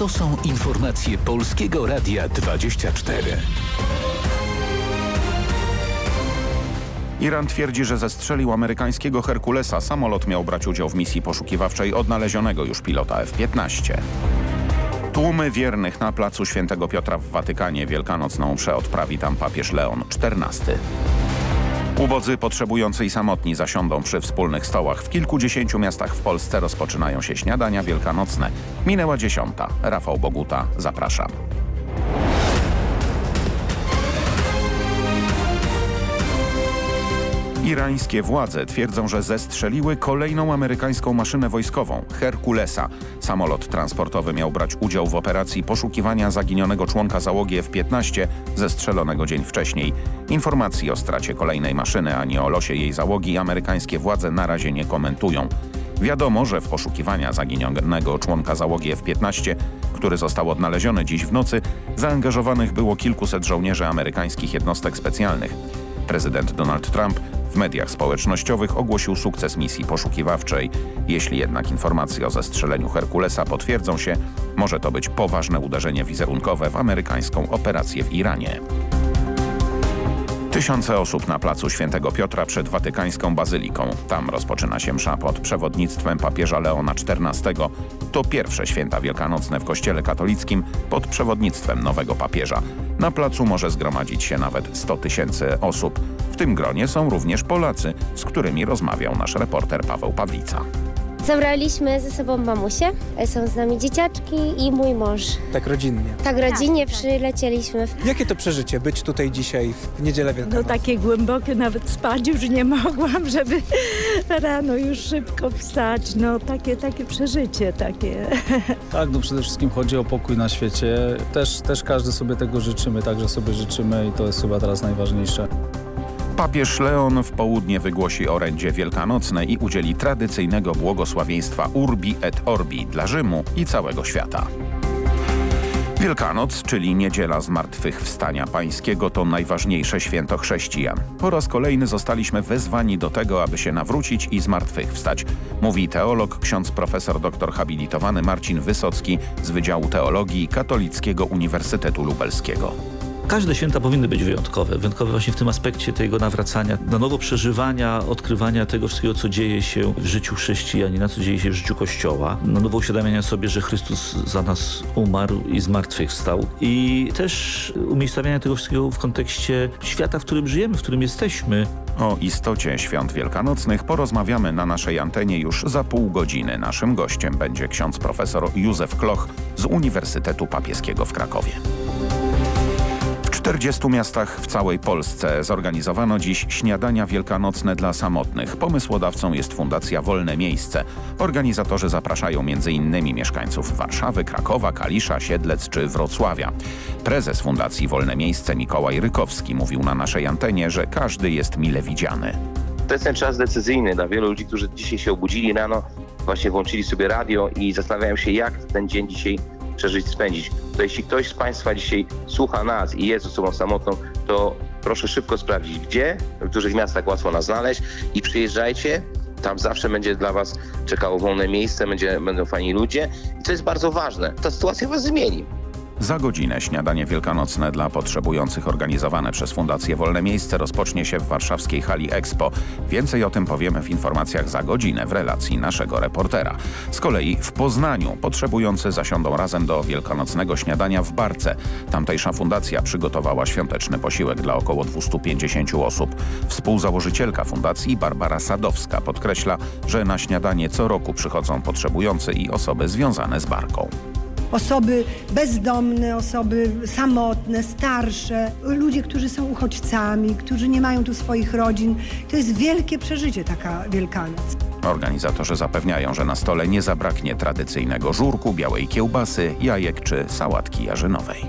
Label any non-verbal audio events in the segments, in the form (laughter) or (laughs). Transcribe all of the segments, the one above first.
To są informacje Polskiego Radia 24. Iran twierdzi, że zestrzelił amerykańskiego Herkulesa. Samolot miał brać udział w misji poszukiwawczej odnalezionego już pilota F-15. Tłumy wiernych na placu Świętego Piotra w Watykanie wielkanocną przeodprawi tam papież Leon XIV. Ubodzy, potrzebujący i samotni zasiądą przy wspólnych stołach. W kilkudziesięciu miastach w Polsce rozpoczynają się śniadania wielkanocne. Minęła dziesiąta. Rafał Boguta, zapraszam. Irańskie władze twierdzą, że zestrzeliły kolejną amerykańską maszynę wojskową – Herkulesa. Samolot transportowy miał brać udział w operacji poszukiwania zaginionego członka załogi F-15 zestrzelonego dzień wcześniej. Informacji o stracie kolejnej maszyny ani o losie jej załogi amerykańskie władze na razie nie komentują. Wiadomo, że w poszukiwania zaginionego członka załogi F-15, który został odnaleziony dziś w nocy, zaangażowanych było kilkuset żołnierzy amerykańskich jednostek specjalnych. Prezydent Donald Trump w mediach społecznościowych ogłosił sukces misji poszukiwawczej. Jeśli jednak informacje o zestrzeleniu Herkulesa potwierdzą się, może to być poważne uderzenie wizerunkowe w amerykańską operację w Iranie. Tysiące osób na placu Świętego Piotra przed watykańską bazyliką. Tam rozpoczyna się msza pod przewodnictwem papieża Leona XIV. To pierwsze święta wielkanocne w kościele katolickim pod przewodnictwem nowego papieża. Na placu może zgromadzić się nawet 100 tysięcy osób. W tym gronie są również Polacy, z którymi rozmawiał nasz reporter Paweł Pawlica. Zabraliśmy ze sobą mamusię, są z nami dzieciaczki i mój mąż. Tak rodzinnie. Tak rodzinnie przylecieliśmy. Jakie to przeżycie być tutaj dzisiaj w niedzielę No wielkanocną? takie głębokie, nawet spać już nie mogłam, żeby rano już szybko wstać. No takie, takie przeżycie, takie. Tak, no przede wszystkim chodzi o pokój na świecie. Też, też każdy sobie tego życzymy, także sobie życzymy i to jest chyba teraz najważniejsze. Papież Leon w południe wygłosi orędzie wielkanocne i udzieli tradycyjnego błogosławieństwa Urbi et Orbi dla Rzymu i całego świata. Wielkanoc, czyli niedziela Zmartwychwstania Pańskiego to najważniejsze święto chrześcijan. Po raz kolejny zostaliśmy wezwani do tego, aby się nawrócić i zmartwychwstać, mówi teolog, ksiądz profesor doktor habilitowany Marcin Wysocki z Wydziału Teologii Katolickiego Uniwersytetu Lubelskiego. Każde święta powinny być wyjątkowe. Wyjątkowe właśnie w tym aspekcie tego nawracania, na nowo przeżywania, odkrywania tego wszystkiego, co dzieje się w życiu chrześcijanina, co dzieje się w życiu Kościoła. Na nowo uświadamiania sobie, że Chrystus za nas umarł i zmartwychwstał. I też umiejscowiania tego wszystkiego w kontekście świata, w którym żyjemy, w którym jesteśmy. O istocie świąt wielkanocnych porozmawiamy na naszej antenie już za pół godziny. Naszym gościem będzie ksiądz profesor Józef Kloch z Uniwersytetu Papieskiego w Krakowie. W 40 miastach w całej Polsce zorganizowano dziś śniadania wielkanocne dla samotnych. Pomysłodawcą jest Fundacja Wolne Miejsce. Organizatorzy zapraszają m.in. mieszkańców Warszawy, Krakowa, Kalisza, Siedlec czy Wrocławia. Prezes Fundacji Wolne Miejsce Mikołaj Rykowski mówił na naszej antenie, że każdy jest mile widziany. To jest ten czas decyzyjny dla wielu ludzi, którzy dzisiaj się obudzili rano, właśnie włączyli sobie radio i zastanawiają się, jak ten dzień dzisiaj przeżyć, spędzić. To jeśli ktoś z Państwa dzisiaj słucha nas i jest osobą samotną, to proszę szybko sprawdzić, gdzie, w dużych miastach łatwo nas znaleźć i przyjeżdżajcie. Tam zawsze będzie dla Was czekało wolne miejsce, będzie, będą fajni ludzie i to jest bardzo ważne. Ta sytuacja Was zmieni. Za godzinę śniadanie wielkanocne dla potrzebujących organizowane przez Fundację Wolne Miejsce rozpocznie się w warszawskiej hali Expo. Więcej o tym powiemy w informacjach za godzinę w relacji naszego reportera. Z kolei w Poznaniu potrzebujący zasiądą razem do wielkanocnego śniadania w Barce. Tamtejsza fundacja przygotowała świąteczny posiłek dla około 250 osób. Współzałożycielka fundacji Barbara Sadowska podkreśla, że na śniadanie co roku przychodzą potrzebujący i osoby związane z Barką osoby bezdomne, osoby samotne, starsze, ludzie, którzy są uchodźcami, którzy nie mają tu swoich rodzin. To jest wielkie przeżycie taka Wielkanoc. Organizatorzy zapewniają, że na stole nie zabraknie tradycyjnego żurku, białej kiełbasy, jajek czy sałatki jarzynowej.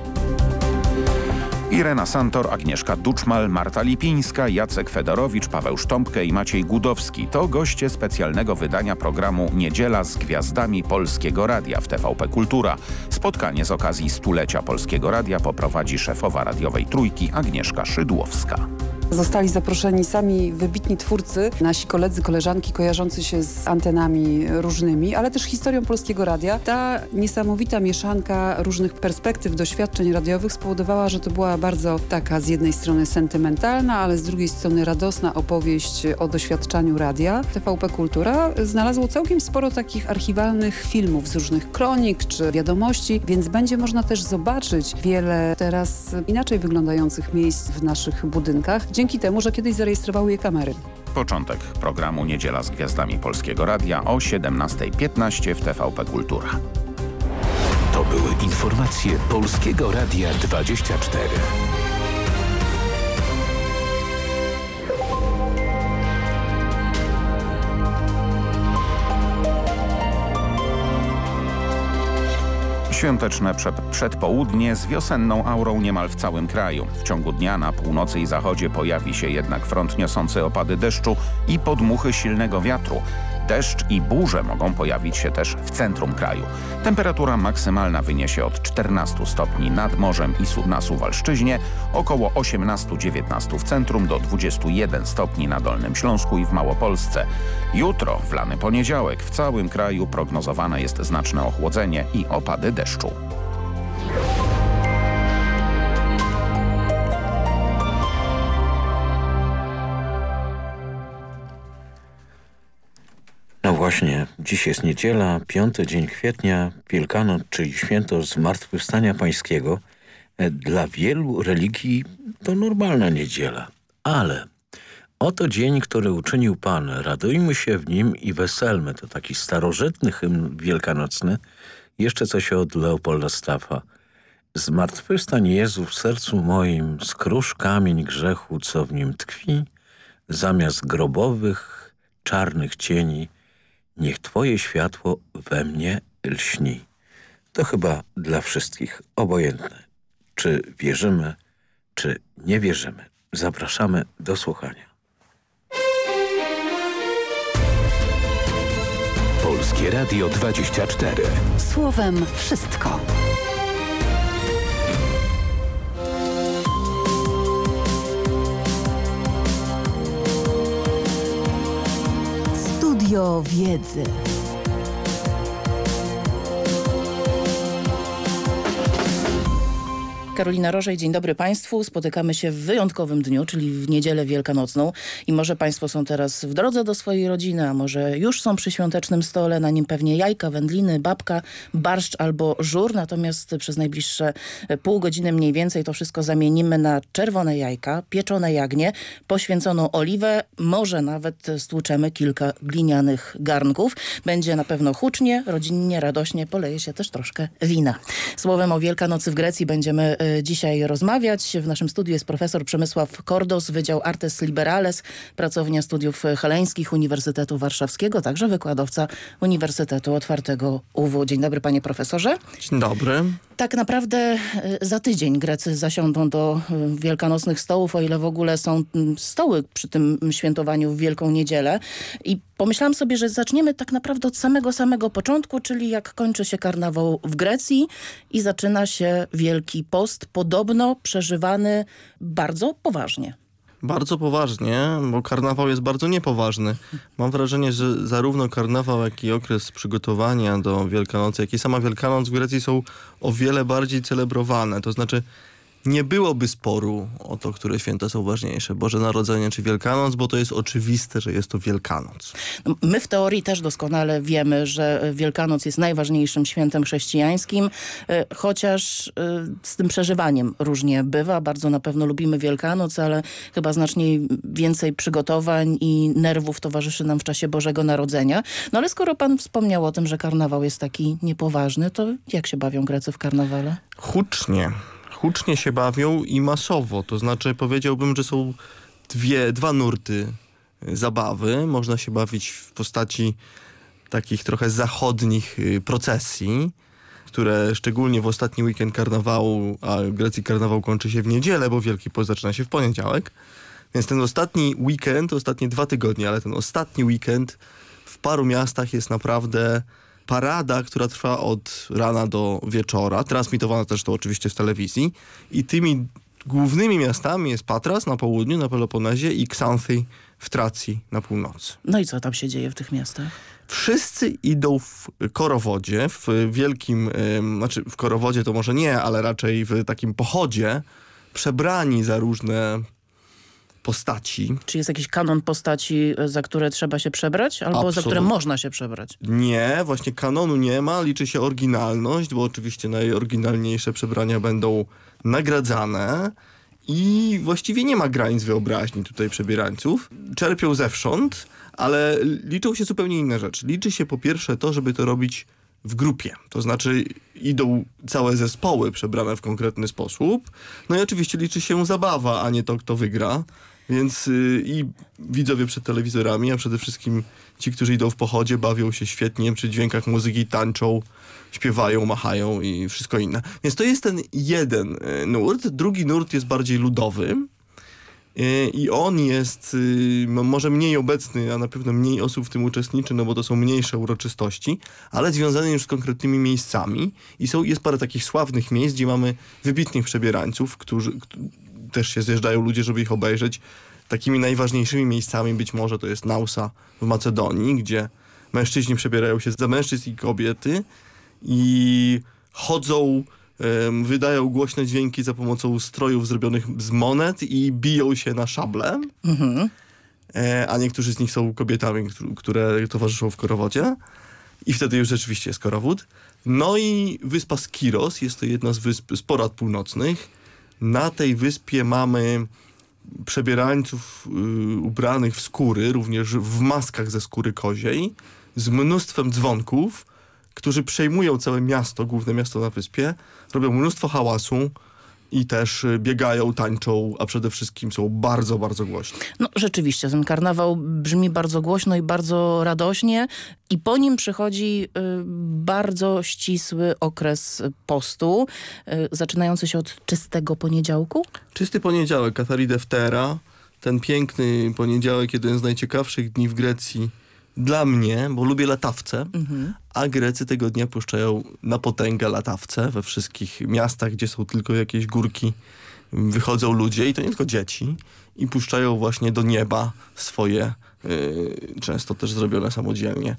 Irena Santor, Agnieszka Duczmal, Marta Lipińska, Jacek Fedorowicz, Paweł Sztompkę i Maciej Gudowski to goście specjalnego wydania programu Niedziela z Gwiazdami Polskiego Radia w TVP Kultura. Spotkanie z okazji stulecia Polskiego Radia poprowadzi szefowa radiowej Trójki Agnieszka Szydłowska. Zostali zaproszeni sami wybitni twórcy, nasi koledzy, koleżanki kojarzący się z antenami różnymi, ale też historią Polskiego Radia. Ta niesamowita mieszanka różnych perspektyw, doświadczeń radiowych spowodowała, że to była bardzo taka z jednej strony sentymentalna, ale z drugiej strony radosna opowieść o doświadczaniu radia. TVP Kultura znalazło całkiem sporo takich archiwalnych filmów z różnych kronik czy wiadomości, więc będzie można też zobaczyć wiele teraz inaczej wyglądających miejsc w naszych budynkach, dzięki temu, że kiedyś zarejestrowały je kamery. Początek programu Niedziela z Gwiazdami Polskiego Radia o 17.15 w TVP Kultura. To były informacje Polskiego Radia 24. Świąteczne przed, przedpołudnie z wiosenną aurą niemal w całym kraju. W ciągu dnia na północy i zachodzie pojawi się jednak front niosący opady deszczu i podmuchy silnego wiatru. Deszcz i burze mogą pojawić się też w centrum kraju. Temperatura maksymalna wyniesie od 14 stopni nad morzem i na Suwalszczyźnie, około 18-19 w centrum do 21 stopni na Dolnym Śląsku i w Małopolsce. Jutro, w lany poniedziałek, w całym kraju prognozowane jest znaczne ochłodzenie i opady deszczu. Właśnie, dziś jest niedziela, piąty dzień kwietnia, Wielkanoc, czyli święto Zmartwychwstania Pańskiego. E, dla wielu religii to normalna niedziela, ale oto dzień, który uczynił Pan, radujmy się w nim i weselmy. To taki starożytny hymn wielkanocny. Jeszcze coś od Leopolda Staffa. Zmartwychwstań Jezu w sercu moim, skrusz kamień grzechu, co w nim tkwi, zamiast grobowych, czarnych cieni, Niech Twoje światło we mnie lśni. To chyba dla wszystkich obojętne. Czy wierzymy, czy nie wierzymy. Zapraszamy do słuchania. Polskie Radio 24. Słowem wszystko. Studio Wiedzy. Karolina Rożej, dzień dobry Państwu. Spotykamy się w wyjątkowym dniu, czyli w niedzielę wielkanocną i może Państwo są teraz w drodze do swojej rodziny, a może już są przy świątecznym stole, na nim pewnie jajka, wędliny, babka, barszcz albo żur, natomiast przez najbliższe pół godziny mniej więcej to wszystko zamienimy na czerwone jajka, pieczone jagnię, poświęconą oliwę, może nawet stłuczemy kilka glinianych garnków. Będzie na pewno hucznie, rodzinnie, radośnie, poleje się też troszkę wina. Słowem o Wielkanocy w Grecji będziemy E, dzisiaj rozmawiać. W naszym studiu jest profesor Przemysław Kordos, Wydział Artes Liberales, pracownia studiów heleńskich Uniwersytetu Warszawskiego, także wykładowca Uniwersytetu Otwartego UW. Dzień dobry panie profesorze. Dzień dobry. Tak naprawdę e, za tydzień Grecy zasiądą do e, wielkanocnych stołów, o ile w ogóle są stoły przy tym świętowaniu w Wielką Niedzielę. I pomyślałam sobie, że zaczniemy tak naprawdę od samego, samego początku, czyli jak kończy się karnawał w Grecji i zaczyna się Wielki Post, podobno przeżywany bardzo poważnie. Bardzo poważnie, bo karnawał jest bardzo niepoważny. Mam wrażenie, że zarówno karnawał, jak i okres przygotowania do Wielkanocy, jak i sama Wielkanoc w Grecji są o wiele bardziej celebrowane. To znaczy nie byłoby sporu o to, które święta są ważniejsze, Boże Narodzenie czy Wielkanoc, bo to jest oczywiste, że jest to Wielkanoc. No, my w teorii też doskonale wiemy, że Wielkanoc jest najważniejszym świętem chrześcijańskim, e, chociaż e, z tym przeżywaniem różnie bywa. Bardzo na pewno lubimy Wielkanoc, ale chyba znacznie więcej przygotowań i nerwów towarzyszy nam w czasie Bożego Narodzenia. No ale skoro pan wspomniał o tym, że karnawał jest taki niepoważny, to jak się bawią Grecy w karnawale? Hucznie hucznie się bawią i masowo. To znaczy powiedziałbym, że są dwie, dwa nurty zabawy. Można się bawić w postaci takich trochę zachodnich y, procesji, które szczególnie w ostatni weekend karnawału, a Grecji karnawał kończy się w niedzielę, bo Wielki Post zaczyna się w poniedziałek. Więc ten ostatni weekend, ostatnie dwa tygodnie, ale ten ostatni weekend w paru miastach jest naprawdę parada, która trwa od rana do wieczora, transmitowana też to oczywiście w telewizji i tymi Głównymi miastami jest Patras na południu, na Peloponezie i Xanthi w Tracji na północy. No i co tam się dzieje w tych miastach? Wszyscy idą w korowodzie, w wielkim, ym, znaczy w korowodzie to może nie, ale raczej w takim pochodzie, przebrani za różne postaci. Czy jest jakiś kanon postaci, za które trzeba się przebrać? Albo Absolut. za które można się przebrać? Nie, właśnie kanonu nie ma, liczy się oryginalność, bo oczywiście najoryginalniejsze przebrania będą nagradzane i właściwie nie ma granic wyobraźni tutaj przebierańców. Czerpią zewsząd, ale liczą się zupełnie inne rzeczy. Liczy się po pierwsze to, żeby to robić w grupie. To znaczy idą całe zespoły przebrane w konkretny sposób. No i oczywiście liczy się zabawa, a nie to, kto wygra. Więc y, i widzowie przed telewizorami, a przede wszystkim ci, którzy idą w pochodzie, bawią się świetnie przy dźwiękach muzyki, tańczą, śpiewają, machają i wszystko inne. Więc to jest ten jeden y, nurt. Drugi nurt jest bardziej ludowy. Y, I on jest może mniej obecny, a na pewno mniej osób w tym uczestniczy, no bo to są mniejsze uroczystości, ale związane już z konkretnymi miejscami. I są, jest parę takich sławnych miejsc, gdzie mamy wybitnych przebierańców, którzy też się zjeżdżają ludzie, żeby ich obejrzeć. Takimi najważniejszymi miejscami być może to jest Nausa w Macedonii, gdzie mężczyźni przebierają się za mężczyzn i kobiety i chodzą wydają głośne dźwięki za pomocą strojów zrobionych z monet i biją się na szable. E, a niektórzy z nich są kobietami, któ- które towarzyszą w korowodzie. I wtedy już rzeczywiście jest korowód. No i wyspa Skiros, jest to jedna z wysp z porad północnych. Na tej wyspie mamy przebierańców y, ubranych w skóry, również w maskach ze skóry koziej, z mnóstwem dzwonków, którzy przejmują całe miasto, główne miasto na wyspie, robią mnóstwo hałasu i też y, biegają, tańczą, a przede wszystkim są bardzo, bardzo głośni. No rzeczywiście, ten karnawał brzmi bardzo głośno i bardzo radośnie i po nim przychodzi y, bardzo ścisły okres postu, y, zaczynający się od czystego poniedziałku. Czysty poniedziałek, Katarideftera, ten piękny poniedziałek, jeden z najciekawszych dni w Grecji dla mnie, bo lubię latawce, a Grecy tego dnia puszczają na potęgę latawce we wszystkich miastach, gdzie są tylko jakieś górki. Wychodzą ludzie i to nie tylko dzieci i puszczają właśnie do nieba swoje, y, często też zrobione samodzielnie,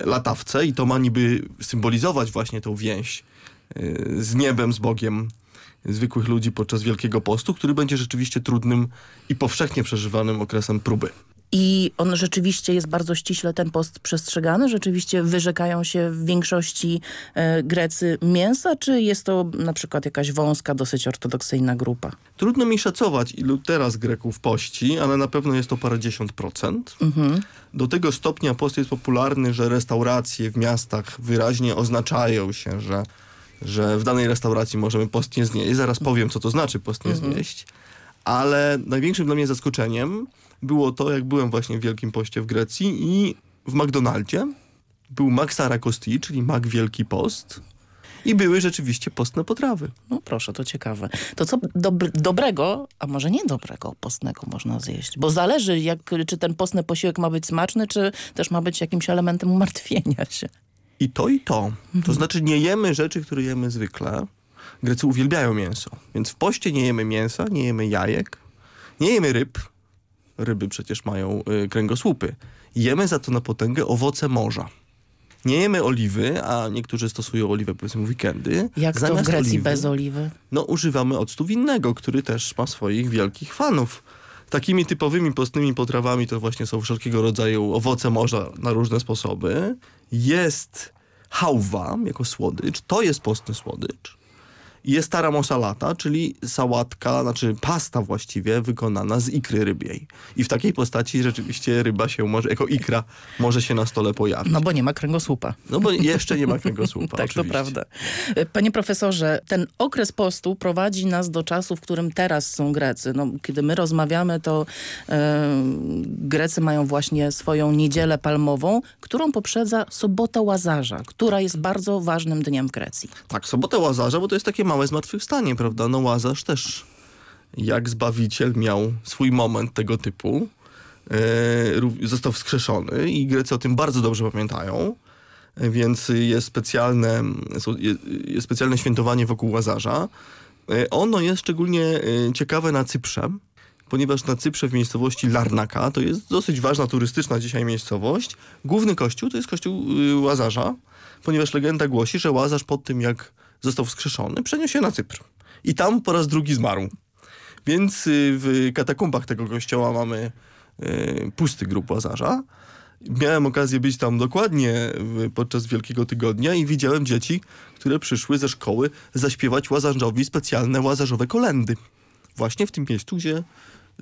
y, latawce i to ma niby symbolizować właśnie tą więź y, z niebem, z Bogiem zwykłych ludzi podczas Wielkiego Postu, który będzie rzeczywiście trudnym i powszechnie przeżywanym okresem próby. I on rzeczywiście jest bardzo ściśle ten post przestrzegany? Rzeczywiście wyrzekają się w większości e, Grecy mięsa? Czy jest to na przykład jakaś wąska, dosyć ortodoksyjna grupa? Trudno mi szacować, ilu teraz Greków pości, ale na pewno jest to parędziesiąt procent. Do tego stopnia post jest popularny, że restauracje w miastach wyraźnie oznaczają się, że, że w danej restauracji możemy post nie znieść. Zaraz powiem, co to znaczy post nie Mhm. Ale największym dla mnie zaskoczeniem było to, jak byłem właśnie w Wielkim Poście w Grecji i w McDonaldzie był Max Kosti, czyli Mac Wielki Post i były rzeczywiście postne potrawy. No proszę, to ciekawe. To co dobr dobrego, a może niedobrego postnego można zjeść? Bo zależy, jak, czy ten postny posiłek ma być smaczny, czy też ma być jakimś elementem umartwienia się. I to, i to. To znaczy nie jemy rzeczy, które jemy zwykle. Grecy uwielbiają mięso. Więc w poście nie jemy mięsa, nie jemy jajek, nie jemy ryb. Ryby przecież mają y, kręgosłupy. Jemy za to na potęgę owoce morza. Nie jemy oliwy, a niektórzy stosują oliwę powiedzmy w weekendy. Jak to w Zamiast Grecji oliwy, bez oliwy? No używamy octu winnego, który też ma swoich wielkich fanów. Takimi typowymi postnymi potrawami to właśnie są wszelkiego rodzaju owoce morza na różne sposoby. Jest hałwa jako słodycz, to jest postny słodycz. Jest tara salata, czyli sałatka, znaczy pasta właściwie wykonana z ikry rybiej. I w takiej postaci rzeczywiście ryba się może, jako ikra może się na stole pojawić. No bo nie ma kręgosłupa. No bo jeszcze nie ma kręgosłupa, (laughs) tak, to oczywiście. prawda. Panie profesorze, ten okres postu prowadzi nas do czasu, w którym teraz są Grecy. No, kiedy my rozmawiamy, to e, Grecy mają właśnie swoją niedzielę palmową, którą poprzedza sobota Łazarza, która jest bardzo ważnym dniem w Grecji. Tak, sobotę Łazarza, bo to jest takie małe zmartwychwstanie, prawda? No Łazarz też jak Zbawiciel miał swój moment tego typu. E, został wskrzeszony i Grecy o tym bardzo dobrze pamiętają. Więc jest specjalne, jest specjalne świętowanie wokół Łazarza. E, ono jest szczególnie e, ciekawe na Cyprze, ponieważ na Cyprze w miejscowości Larnaka, to jest dosyć ważna turystyczna dzisiaj miejscowość, główny kościół to jest kościół y, Łazarza, ponieważ legenda głosi, że Łazarz po tym jak został wskrzeszony, przeniósł się na Cypr. I tam po raz drugi zmarł. Więc y, w katakumbach tego kościoła mamy y, pusty grób Łazarza. Miałem okazję być tam dokładnie podczas Wielkiego Tygodnia i widziałem dzieci, które przyszły ze szkoły zaśpiewać Łazarzowi specjalne łazarzowe kolendy. Właśnie w tym miejscu, gdzie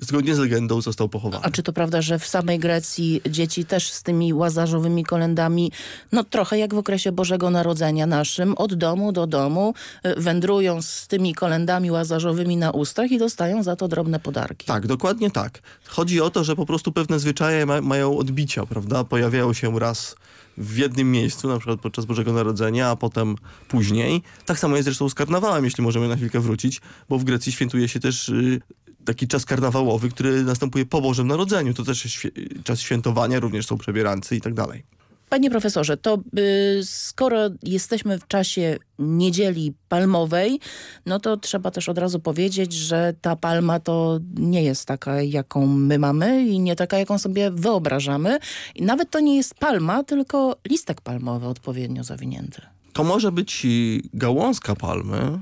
zgodnie z legendą został pochowany. A czy to prawda, że w samej Grecji dzieci też z tymi łazarzowymi kolendami, no trochę jak w okresie Bożego Narodzenia naszym, od domu do domu y, wędrują z tymi kolendami łazarzowymi na ustach i dostają za to drobne podarki? Tak, dokładnie tak. Chodzi o to, że po prostu pewne zwyczaje ma mają odbicia, prawda? Pojawiają się raz w jednym miejscu, na przykład podczas Bożego Narodzenia, a potem później. Tak samo jest zresztą z karnawałem, jeśli możemy na chwilkę wrócić, bo w Grecji świętuje się też y, taki czas karnawałowy, który następuje po Bożym Narodzeniu. To też jest czas świętowania, również są przebierancy i tak dalej. Panie profesorze, to y, skoro jesteśmy w czasie niedzieli palmowej, no to trzeba też od razu powiedzieć, że ta palma to nie jest taka, jaką my mamy i nie taka, jaką sobie wyobrażamy. I nawet to nie jest palma, tylko listek palmowy odpowiednio zawinięty. To może być gałązka palmy,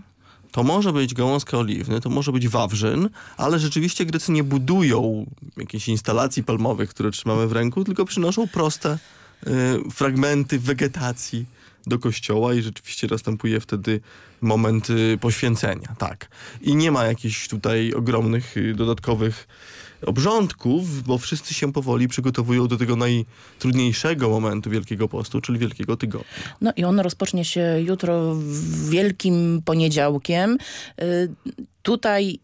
to może być gałązka oliwny, to może być wawrzyn, ale rzeczywiście Grecy nie budują jakichś instalacji palmowych, które trzymamy w ręku, tylko przynoszą proste y, fragmenty wegetacji do kościoła i rzeczywiście następuje wtedy moment y, poświęcenia, tak. I nie ma jakichś tutaj ogromnych y, dodatkowych obrządków, bo wszyscy się powoli przygotowują do tego najtrudniejszego momentu Wielkiego Postu, czyli Wielkiego Tygodnia. No i on rozpocznie się jutro wielkim poniedziałkiem. Y, tutaj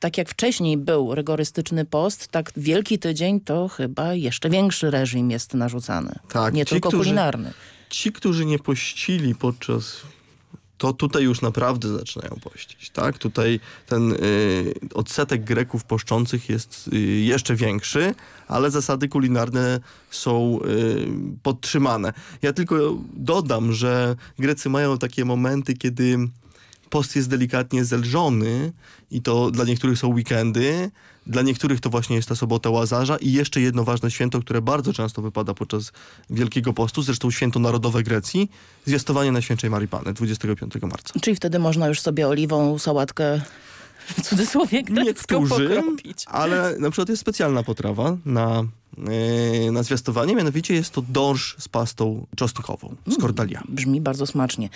tak jak wcześniej był rygorystyczny post, tak Wielki Tydzień to chyba jeszcze większy reżim jest narzucany. Tak, nie ci, tylko którzy, kulinarny. Ci, którzy nie pościli podczas to tutaj już naprawdę zaczynają pościć. Tak? Tutaj ten y, odsetek Greków poszczących jest y, jeszcze większy, ale zasady kulinarne są y, podtrzymane. Ja tylko dodam, że Grecy mają takie momenty, kiedy post jest delikatnie zelżony i to dla niektórych są weekendy, dla niektórych to właśnie jest ta sobota Łazarza i jeszcze jedno ważne święto, które bardzo często wypada podczas Wielkiego Postu, zresztą święto narodowe Grecji, zwiastowanie Najświętszej Marii Panny 25 marca. Czyli wtedy można już sobie oliwą sałatkę w cudzysłowie grecką pokropić. ale na przykład jest specjalna potrawa na, yy, na zwiastowanie, mianowicie jest to dorsz z pastą czosnkową, z kordalia. Mm, brzmi bardzo smacznie.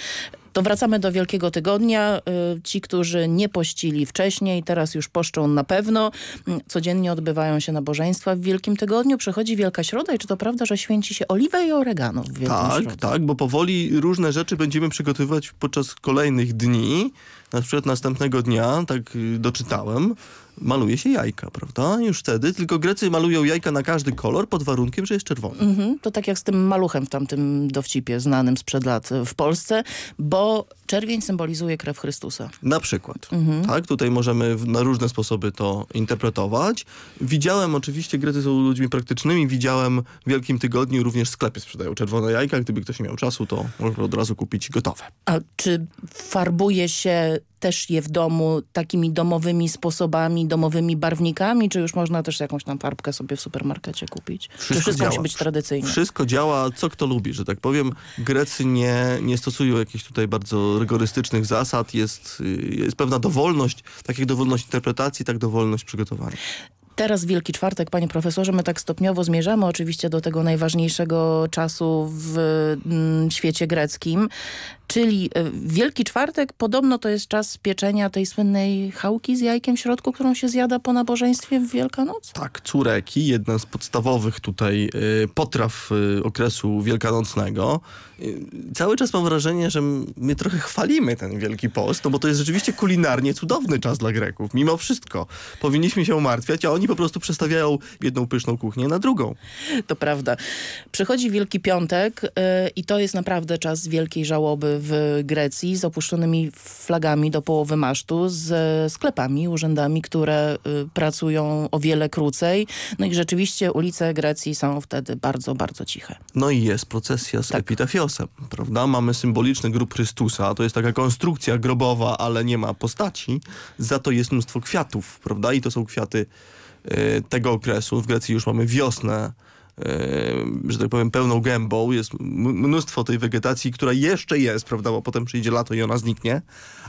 To wracamy do Wielkiego Tygodnia. Y, ci, którzy nie pościli wcześniej, teraz już poszczą na pewno. Mm, Codziennie odbywają się nabożeństwa w Wielkim Tygodniu. Przychodzi Wielka Środa i czy to prawda, że święci się oliwę i oregano w Wielką Tak, Środę? tak, bo powoli różne rzeczy będziemy przygotowywać podczas kolejnych dni. Na przykład następnego dnia, tak y, doczytałem, maluje się jajka, prawda? Już wtedy, tylko Grecy malują jajka na każdy kolor pod warunkiem, że jest czerwony. Mhm, to tak jak z tym maluchem w tamtym dowcipie znanym sprzed lat y, w Polsce, bo czerwień symbolizuje krew Chrystusa. Na przykład. Mhm. Tak, tutaj możemy w- na różne sposoby to interpretować. Widziałem, oczywiście Grecy są ludźmi praktycznymi, widziałem w Wielkim Tygodniu również sklepy sprzedają czerwone jajka. Gdyby ktoś nie miał czasu, to może od razu kupić gotowe. A czy farbuje się też je w domu takimi domowymi sposobami, domowymi barwnikami, czy już można też jakąś tam farbkę sobie w supermarkecie kupić? czy wszystko musi być tradycyjne? Wszystko działa, co kto lubi, że tak powiem. Grecy nie, nie stosują jakichś tutaj bardzo rygorystycznych zasad. Jest, y, jest pewna dowolność, tak jak dowolność interpretacji, tak dowolność przygotowania. Teraz Wielki Czwartek, panie profesorze, my tak stopniowo zmierzamy oczywiście do tego najważniejszego czasu w mm, świecie greckim, czyli y, Wielki Czwartek podobno to jest czas pieczenia tej słynnej chałki z jajkiem w środku, którą się zjada po nabożeństwie w Wielkanoc? Tak, córeki, jedna z podstawowych tutaj y, potraw y, okresu wielkanocnego. Cały czas mam wrażenie, że my trochę chwalimy ten Wielki Post, no bo to jest rzeczywiście kulinarnie cudowny czas dla Greków. Mimo wszystko powinniśmy się martwiać, a oni po prostu przestawiają jedną pyszną kuchnię na drugą. To prawda. Przychodzi Wielki Piątek i to jest naprawdę czas wielkiej żałoby w Grecji z opuszczonymi flagami do połowy masztu, z sklepami, urzędami, które y, pracują o wiele krócej. No i rzeczywiście ulice Grecji są wtedy bardzo, bardzo ciche. No i jest procesja z tak. epitafiosem, prawda? Mamy symboliczny grób Chrystusa, to jest taka konstrukcja grobowa, ale nie ma postaci, za to jest mnóstwo kwiatów, prawda? I to są kwiaty y, tego okresu. W Grecji już mamy wiosnę, że tak powiem, pełną gębą. Jest mnóstwo tej wegetacji, która jeszcze jest, prawda, bo potem przyjdzie lato i ona zniknie,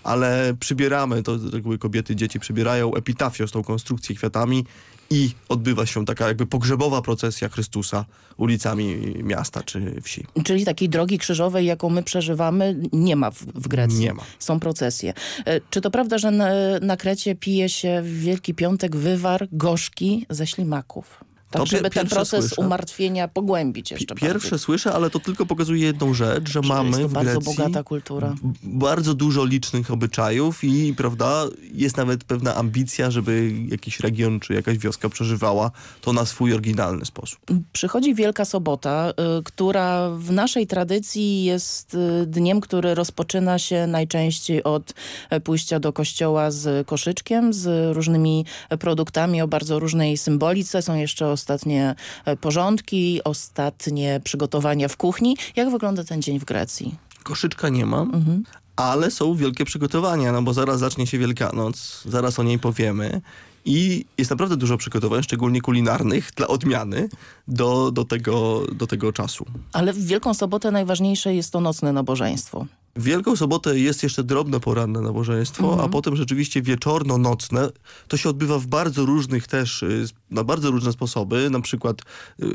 ale przybieramy, to z reguły kobiety, dzieci przybierają epitafios, tą konstrukcję kwiatami i odbywa się taka jakby pogrzebowa procesja Chrystusa ulicami miasta czy wsi. Czyli takiej drogi krzyżowej, jaką my przeżywamy, nie ma w, w Grecji. Nie ma. Są procesje. E, czy to prawda, że na, na Krecie pije się w Wielki Piątek wywar gorzki ze ślimaków? Tak, to żeby ten proces słyszę. umartwienia pogłębić jeszcze Pierwsze bardziej. słyszę, ale to tylko pokazuje jedną rzecz, że, że mamy jest to w bardzo Grecji bogata kultura. bardzo dużo licznych obyczajów i prawda, jest nawet pewna ambicja, żeby jakiś region czy jakaś wioska przeżywała to na swój oryginalny sposób. Przychodzi Wielka Sobota, y, która w naszej tradycji jest y, dniem, który rozpoczyna się najczęściej od e, pójścia do kościoła z koszyczkiem, z różnymi produktami o bardzo różnej symbolice. Są jeszcze ostatnie e, porządki, ostatnie przygotowania w kuchni. Jak wygląda ten dzień w Grecji? Koszyczka nie ma, mhm. ale są wielkie przygotowania, no bo zaraz zacznie się Wielkanoc, zaraz o niej powiemy. I jest naprawdę dużo przygotowań, szczególnie kulinarnych, dla odmiany do, do, tego, do tego czasu. Ale w Wielką Sobotę najważniejsze jest to nocne nabożeństwo. Wielką Sobotę jest jeszcze drobne poranne nabożeństwo, mhm. a potem rzeczywiście wieczorno-nocne. To się odbywa w bardzo różnych też, y, na bardzo różne sposoby. Na przykład yy,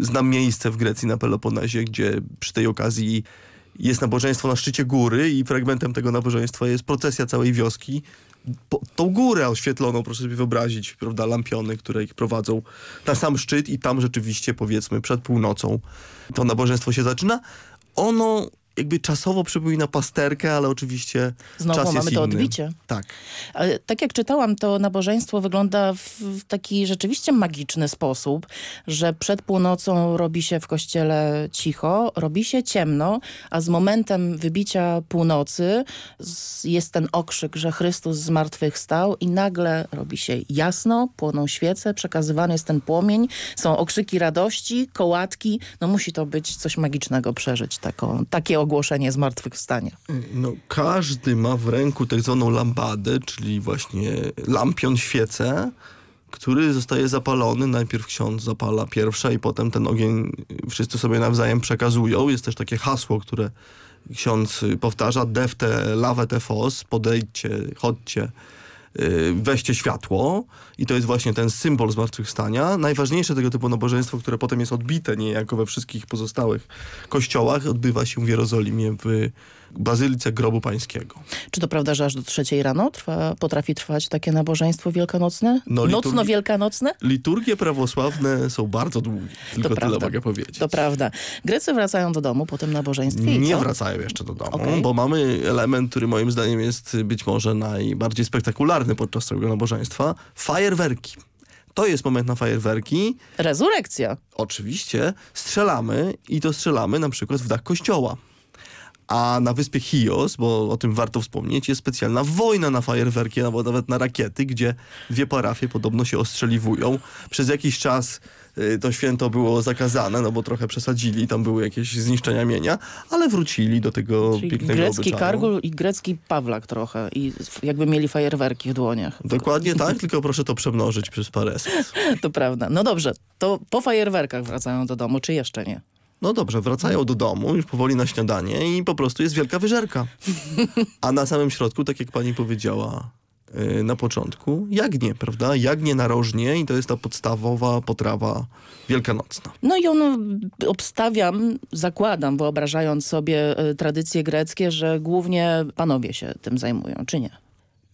znam miejsce w Grecji na Peloponezie, gdzie przy tej okazji jest nabożeństwo na szczycie góry i fragmentem tego nabożeństwa jest procesja całej wioski. Po, tą górę oświetloną, proszę sobie wyobrazić, prawda, lampiony, które ich prowadzą na sam szczyt i tam rzeczywiście, powiedzmy, przed północą to nabożeństwo się zaczyna. Ono jakby czasowo przypomina pasterkę, ale oczywiście Znowu czas mamy to inny. odbicie. Tak. Ale tak jak czytałam, to nabożeństwo wygląda w taki rzeczywiście magiczny sposób, że przed północą robi się w kościele cicho, robi się ciemno, a z momentem wybicia północy jest ten okrzyk, że Chrystus zmartwychwstał i nagle robi się jasno, płoną świece, przekazywany jest ten płomień, są okrzyki radości, kołatki, no musi to być coś magicznego przeżyć, taką, takie ogłoszenie zmartwychwstania? No, każdy ma w ręku tak zwaną lambadę, czyli właśnie lampion świecę, który zostaje zapalony. Najpierw ksiądz zapala pierwsza i potem ten ogień wszyscy sobie nawzajem przekazują. Jest też takie hasło, które ksiądz powtarza, defte lawete fos, podejdźcie, chodźcie, weźcie światło i to jest właśnie ten symbol zmartwychwstania. Najważniejsze tego typu nabożeństwo, które potem jest odbite niejako we wszystkich pozostałych kościołach, odbywa się w Jerozolimie w Bazylice Grobu Pańskiego. Czy to prawda, że aż do trzeciej rano trwa, potrafi trwać takie nabożeństwo wielkanocne? No, Nocno-wielkanocne? Liturgie prawosławne są bardzo długie, tylko to tyle prawda. mogę powiedzieć. To prawda. Grecy wracają do domu po tym nabożeństwie Nie wracają jeszcze do domu, okay. bo mamy element, który moim zdaniem jest być może najbardziej spektakularny podczas tego nabożeństwa. Fajerwerki. To jest moment na fajerwerki. Rezurekcja. Oczywiście. Strzelamy i to strzelamy na przykład w dach kościoła. A na wyspie Chios, bo o tym warto wspomnieć, jest specjalna wojna na fajerwerki, albo nawet na rakiety, gdzie dwie parafie podobno się ostrzeliwują. Przez jakiś czas y, to święto było zakazane, no bo trochę przesadzili, tam były jakieś zniszczenia mienia, ale wrócili do tego Czyli pięknego grecki obyczaju. kargul i grecki pawlak trochę i jakby mieli fajerwerki w dłoniach. Dokładnie tak, (laughs) tylko proszę to przemnożyć przez parę To prawda. No dobrze, to po fajerwerkach wracają do domu, czy jeszcze nie? No dobrze, wracają do domu, już powoli na śniadanie i po prostu jest wielka wyżerka. A na samym środku, tak jak pani powiedziała yy, na początku, jagnie, prawda? Jagnie narożnie i to jest ta podstawowa potrawa wielkanocna. No i on obstawiam, zakładam, wyobrażając sobie y, tradycje greckie, że głównie panowie się tym zajmują, czy nie?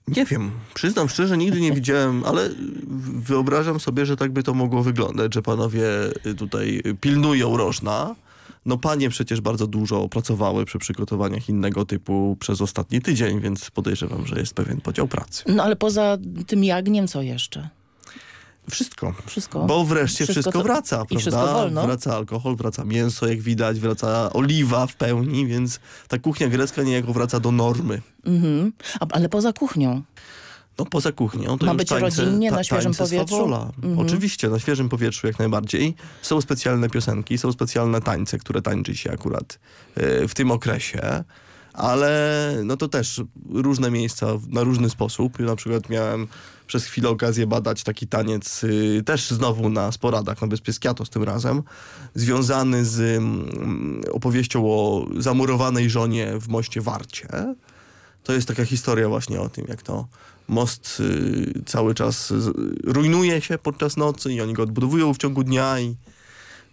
Nie wiem, przyznam szczerze, nigdy nie widziałem, ale wyobrażam sobie, że tak by to mogło wyglądać, że panowie tutaj pilnują rożna. No panie przecież bardzo dużo pracowały przy przygotowaniach innego typu przez ostatni tydzień, więc podejrzewam, że jest pewien podział pracy. No ale poza tym jagniem co jeszcze? Wszystko. Wszystko. Bo wreszcie Wszystko, wszystko, wraca, i prawda? wszystko wolno. Wraca alkohol, wraca mięso, jak widać, wraca oliwa w pełni, więc ta kuchnia grecka niejako wraca do normy. Mhm. A, ale poza kuchnią. No poza kuchnią to Ma być tańce, rodzinnie, na świeżym powietrzu? Mhm. Oczywiście, na świeżym powietrzu jak najbardziej. Są specjalne piosenki, są specjalne tańce, które tańczy się akurat e, w tym okresie. Ale no to też różne miejsca na różny sposób. Ja na przykład miałem przez chwilę okazję badać taki taniec y, też znowu na sporadach na Wyspie Skiatos tym razem, związany z mm, opowieścią o zamurowanej żonie w moście Warcie. To jest taka historia właśnie o tym, jak to most y, cały czas y, rujnuje się podczas nocy i oni go odbudowują w ciągu dnia i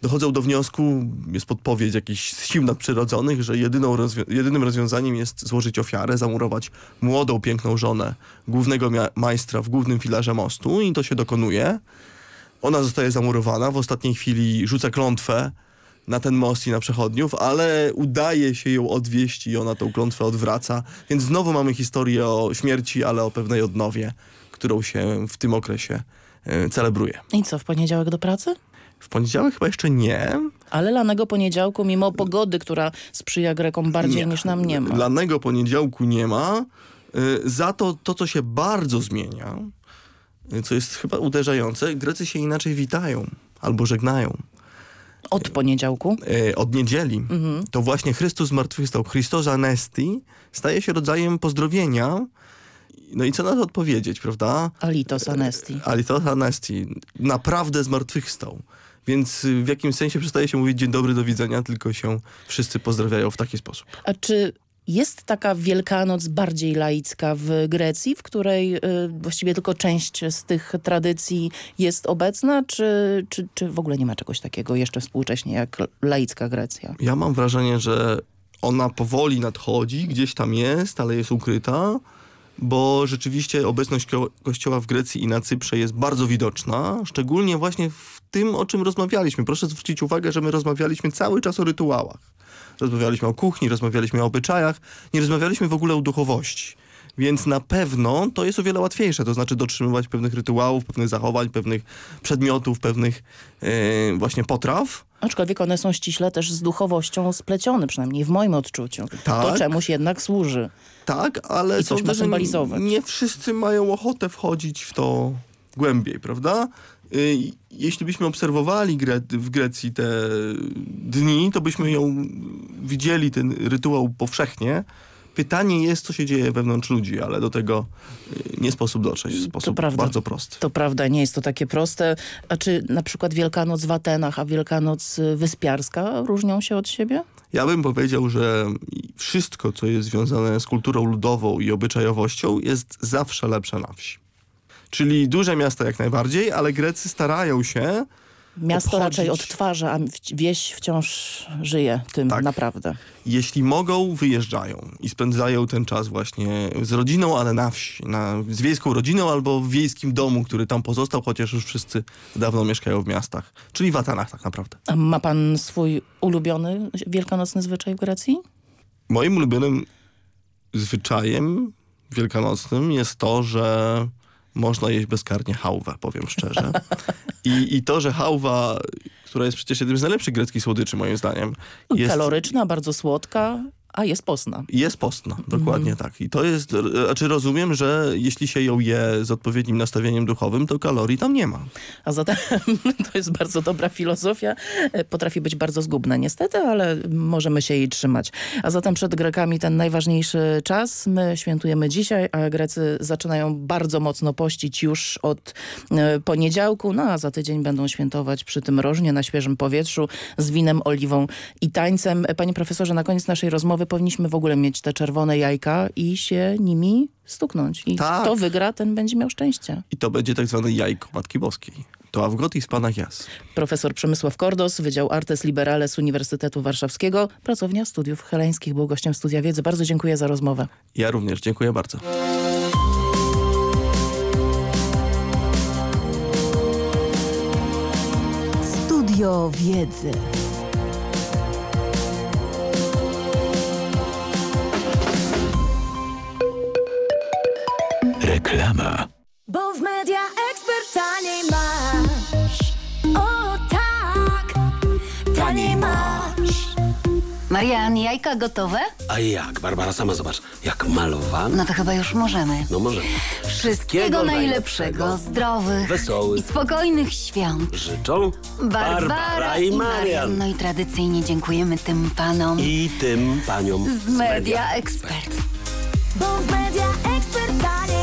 dochodzą do wniosku, jest podpowiedź jakichś sił nadprzyrodzonych, że jedyną rozwią- jedynym rozwiązaniem jest złożyć ofiarę, zamurować młodą, piękną żonę głównego majstra w głównym filarze mostu i to się dokonuje. Ona zostaje zamurowana, w ostatniej chwili rzuca klątwę na ten most i na przechodniów, ale udaje się ją odwieść i ona tą klątwę odwraca. Więc znowu mamy historię o śmierci, ale o pewnej odnowie, którą się w tym okresie e, celebruje. I co, w poniedziałek do pracy? W poniedziałek chyba jeszcze nie. Ale lanego poniedziałku, mimo pogody, która sprzyja Grekom bardziej Nie. niż nam nie ma. Lanego poniedziałku nie ma. Y, Za to, to co się bardzo zmienia, y, co jest chyba uderzające, Grecy się inaczej witają albo żegnają. Od poniedziałku? Y, Od niedzieli. Mhm. To właśnie Chrystus zmartwychwstał, Christos Anesti, staje się rodzajem pozdrowienia. No i co na to odpowiedzieć, prawda? Alitos Anesti. Alitos Anesti. Naprawdę zmartwychwstał. Więc y, w jakimś sensie przestaje się mówić dzień dobry, do widzenia, tylko się wszyscy pozdrawiają w taki sposób. A czy jest taka Wielkanoc bardziej laicka w Grecji, w której y, właściwie tylko część z tych tradycji jest obecna, czy, czy, czy w ogóle nie ma czegoś takiego jeszcze współcześnie jak laicka Grecja? Ja mam wrażenie, że ona powoli nadchodzi, gdzieś tam jest, ale jest ukryta, bo rzeczywiście obecność ko- kościoła w Grecji i na Cyprze jest bardzo widoczna, szczególnie właśnie w tym, o czym rozmawialiśmy. Proszę zwrócić uwagę, że my rozmawialiśmy cały czas o rytuałach. Rozmawialiśmy o kuchni, rozmawialiśmy o obyczajach, nie rozmawialiśmy w ogóle o duchowości. Więc na pewno to jest o wiele łatwiejsze, to znaczy dotrzymywać pewnych rytuałów, pewnych zachowań, pewnych przedmiotów, pewnych e, właśnie potraw. Aczkolwiek one są ściśle też z duchowością splecione, przynajmniej w moim odczuciu. To Tak. czemuś jednak służy. Tak, ale I sądzę, że nie wszyscy mają ochotę wchodzić w to głębiej, prawda? Y, Jeśli byśmy obserwowali Gre w Grecji te dni, to byśmy ją widzieli, ten rytuał powszechnie. Pytanie jest, co się dzieje wewnątrz ludzi, ale do tego y, nie sposób dotrzeć w sposób prawda. bardzo prosty. To prawda, nie jest to takie proste. A czy na przykład Wielkanoc w Atenach, a Wielkanoc y, Wyspiarska różnią się od siebie? Ja bym powiedział, że wszystko, co jest związane z kulturą ludową i obyczajowością, jest zawsze lepsze na wsi. Czyli duże miasta jak najbardziej, ale Grecy starają się Miasto obchodzić, raczej odtwarza, a wieś wciąż żyje tym Tak. naprawdę. jeśli mogą, wyjeżdżają i spędzają ten czas właśnie z rodziną, ale na wsi, na, z wiejską rodziną albo w wiejskim domu, który tam pozostał, chociaż już wszyscy dawno mieszkają w miastach. Czyli w Atenach tak naprawdę. A ma pan swój ulubiony wielkanocny zwyczaj w Grecji? Moim ulubionym zwyczajem wielkanocnym jest to, że można jeść bezkarnie hałwę, powiem szczerze. I, I to, że hałwa, która jest przecież jednym z najlepszych greckich słodyczy moim zdaniem, jest, Kaloryczna, bardzo słodka, a jest postna. jest postna, dokładnie Mhm. tak. I to jest, znaczy rozumiem, że jeśli się ją je z odpowiednim nastawieniem duchowym, to kalorii tam nie ma. A zatem (laughs) to jest bardzo dobra filozofia. E, Potrafi być bardzo zgubna niestety, ale możemy się jej trzymać. A zatem przed Grekami ten najważniejszy czas. My świętujemy dzisiaj, a Grecy zaczynają bardzo mocno pościć już od e, poniedziałku, no a za tydzień będą świętować przy tym rożnie na świeżym powietrzu z winem, oliwą i tańcem. E, Panie profesorze, na koniec naszej rozmowy powinniśmy w ogóle mieć te czerwone jajka i się nimi stuknąć. I Tak. kto wygra, ten będzie miał szczęście. I to będzie tak zwane jajko Matki Boskiej. To Awgotis Panach Jas. Profesor Przemysław Kordos, Wydział Artes Liberales Uniwersytetu Warszawskiego, pracownia studiów heleńskich, był gościem Studia Wiedzy. Bardzo dziękuję za rozmowę. Ja również, dziękuję bardzo. Studio Wiedzy. Reklama. Bo w Media Expert taniej masz. O tak, taniej masz. Marian, jajka gotowe? A jak? Barbara, sama zobacz, jak malowane. No to chyba już możemy. No możemy. Wszystkiego najlepszego, najlepszego, zdrowych wesołych i spokojnych świąt. Życzą Barbara, Barbara i, i Marian. Marian. No i tradycyjnie dziękujemy tym panom. I tym paniom z Media, Media Expert. Bo w Media Expert taniej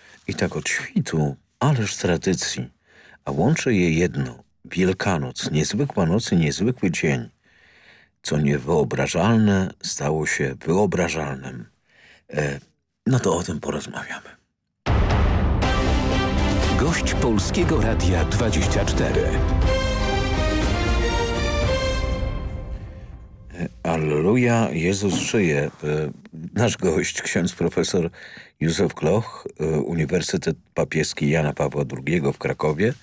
I tak od świtu, ależ tradycji, a łączy je jedno. Wielkanoc, niezwykła noc i niezwykły dzień. Co niewyobrażalne stało się wyobrażalnym. E, no to o tym porozmawiamy. Gość Polskiego Radia 24. Alleluja, Jezus żyje. E, Nasz gość, ksiądz profesor Józef Kloch, e, Uniwersytet Papieski Jana Pawła II w Krakowie.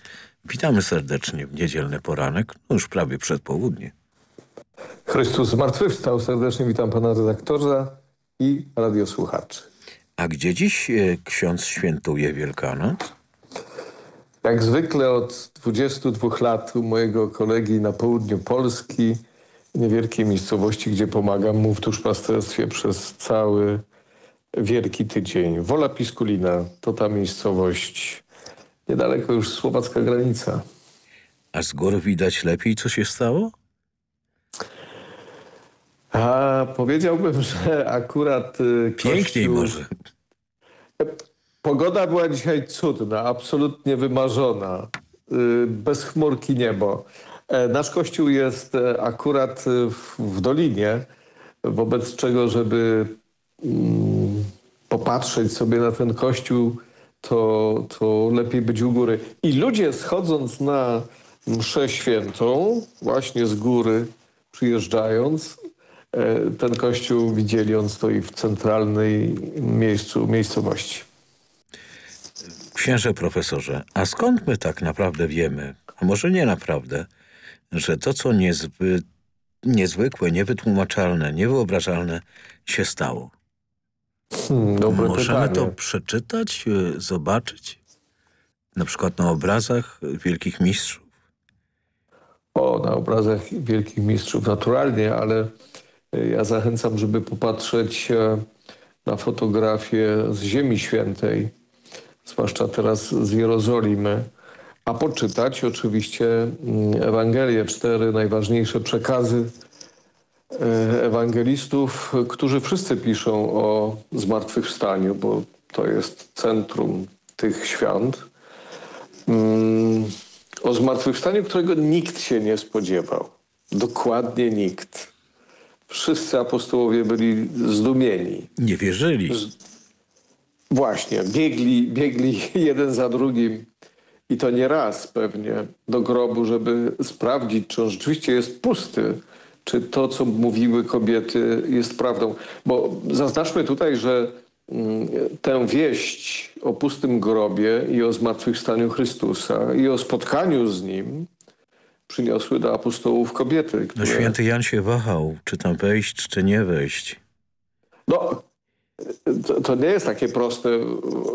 Witamy serdecznie w niedzielny poranek, no już prawie przed południe. Chrystus zmartwychwstał. Serdecznie witam pana redaktorza i radiosłuchaczy. A gdzie dziś e, ksiądz świętuje Wielkanoc? Jak zwykle od 22 lat u mojego kolegi na południu Polski, niewielkiej miejscowości, gdzie pomagam mu w duszpasterstwie przez cały wielki tydzień. Wola Piskulina to ta miejscowość, niedaleko już słowacka granica. A z góry widać lepiej, co się stało? A powiedziałbym, (laughs) że akurat y, Piękniej kościół... może. Pogoda była dzisiaj cudna, absolutnie wymarzona. Y, Bez chmurki niebo. E, Nasz kościół jest e, akurat w, w dolinie, wobec czego, żeby mm, popatrzeć sobie na ten kościół, to, to lepiej być u góry. I ludzie schodząc na mszę świętą, właśnie z góry przyjeżdżając, e, ten kościół widzieli, on stoi w centralnej miejscu, miejscowości. Księże profesorze, a skąd my tak naprawdę wiemy, a może nie naprawdę, że to, co niezwy, niezwykłe, niewytłumaczalne, niewyobrażalne się stało? Hmm, dobre Możemy pytanie. to przeczytać, y, zobaczyć? Na przykład na obrazach wielkich mistrzów? O, na obrazach wielkich mistrzów naturalnie, ale ja zachęcam, żeby popatrzeć na fotografię z Ziemi Świętej, zwłaszcza teraz z Jerozolimy, a poczytać oczywiście mm, Ewangelię, cztery najważniejsze przekazy e, ewangelistów, którzy wszyscy piszą o zmartwychwstaniu, bo to jest centrum tych świąt. Mm, o zmartwychwstaniu, którego nikt się nie spodziewał. Dokładnie nikt. Wszyscy apostołowie byli zdumieni. Nie wierzyli. Właśnie, biegli, biegli (laughs) jeden za drugim i to nie raz pewnie do grobu, żeby sprawdzić, czy on rzeczywiście jest pusty, czy to, co mówiły kobiety, jest prawdą. Bo zaznaczmy tutaj, że mm, tę wieść o pustym grobie i o zmartwychwstaniu Chrystusa i o spotkaniu z Nim przyniosły do apostołów kobiety. No Które... No święty Jan się wahał, czy tam wejść, czy nie wejść. No, to, to nie jest takie proste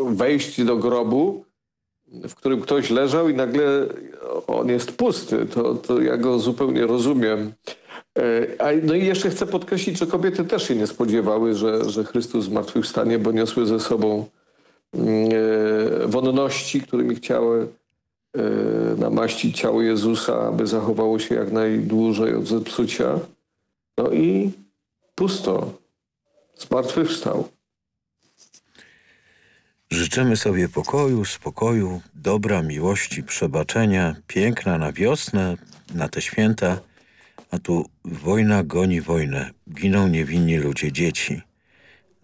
wejść do grobu, w którym ktoś leżał i nagle on jest pusty. To, to ja go zupełnie rozumiem. E, no i jeszcze chcę podkreślić, że kobiety też się nie spodziewały, że, że Chrystus zmartwychwstanie, bo niosły ze sobą mm, e, wonności, którymi chciały e, namaścić ciało Jezusa, aby zachowało się jak najdłużej od zepsucia. No i pusto. Zmartwychwstał. Życzymy sobie pokoju, spokoju, dobra, miłości, przebaczenia, piękna na wiosnę, na te święta, a tu wojna goni wojnę, giną niewinni ludzie, dzieci.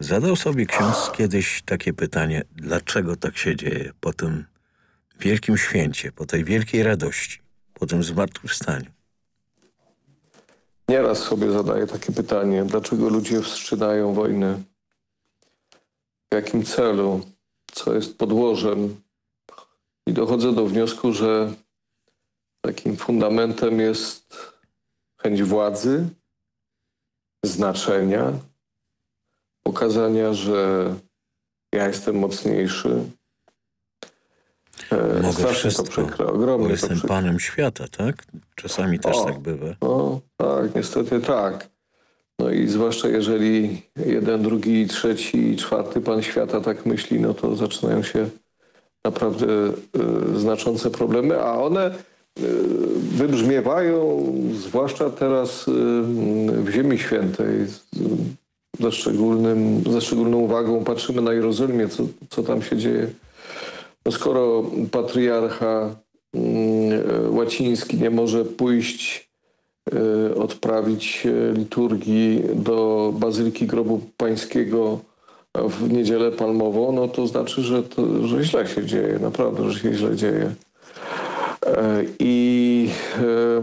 Zadał sobie ksiądz kiedyś takie pytanie, dlaczego tak się dzieje po tym wielkim święcie, po tej wielkiej radości, po tym zmartwychwstaniu. Nieraz sobie zadaję takie pytanie, dlaczego ludzie wszczynają wojny? W jakim celu? Co jest podłożem? I dochodzę do wniosku, że takim fundamentem jest chęć władzy, znaczenia, pokazania, że ja jestem mocniejszy. E, Mogę strasznie wszystko, to przykre, ogromnie bo jestem przykre. panem świata, tak? Czasami też O. tak bywa. No tak, niestety tak. No i zwłaszcza jeżeli jeden, drugi, trzeci, czwarty pan świata tak myśli, no to zaczynają się naprawdę y, znaczące problemy, a one wybrzmiewają zwłaszcza teraz y, w Ziemi Świętej. Ze, szczególnym, ze szczególną uwagą patrzymy na Jerozolimie, co, co tam się dzieje. No skoro patriarcha mm, łaciński nie może pójść odprawić liturgii do Bazyliki Grobu Pańskiego w Niedzielę Palmową, no to znaczy, że, to, że źle się dzieje, naprawdę, że się źle dzieje. E, I e,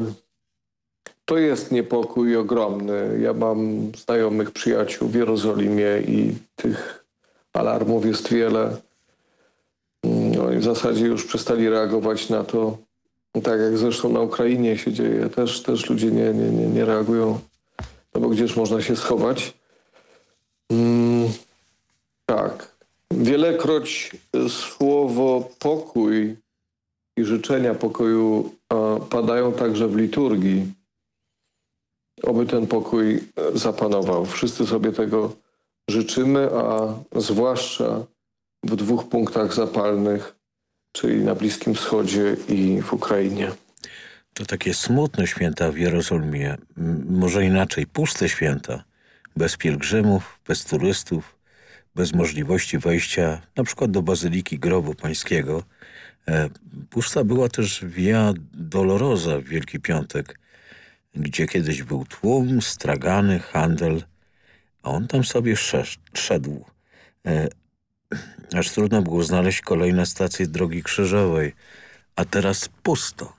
to jest niepokój ogromny. Ja mam znajomych przyjaciół w Jerozolimie i tych alarmów jest wiele. Mm, Oni w zasadzie już przestali reagować na to, tak jak zresztą na Ukrainie się dzieje. Też, też ludzie nie, nie, nie, nie reagują, no bo gdzież można się schować. Mm, tak. Wielekroć słowo pokój i życzenia pokoju a, padają także w liturgii. Oby ten pokój e, zapanował. Wszyscy sobie tego życzymy, a zwłaszcza w dwóch punktach zapalnych, czyli na Bliskim Wschodzie i w Ukrainie. To takie smutne święta w Jerozolimie, może inaczej, puste święta, bez pielgrzymów, bez turystów, bez możliwości wejścia na przykład do Bazyliki Grobu Pańskiego. E, pusta była też Via Dolorosa w Wielki Piątek, gdzie kiedyś był tłum, stragany, handel, a on tam sobie szedł. E, aż trudno było znaleźć kolejne stacje drogi krzyżowej, a teraz pusto.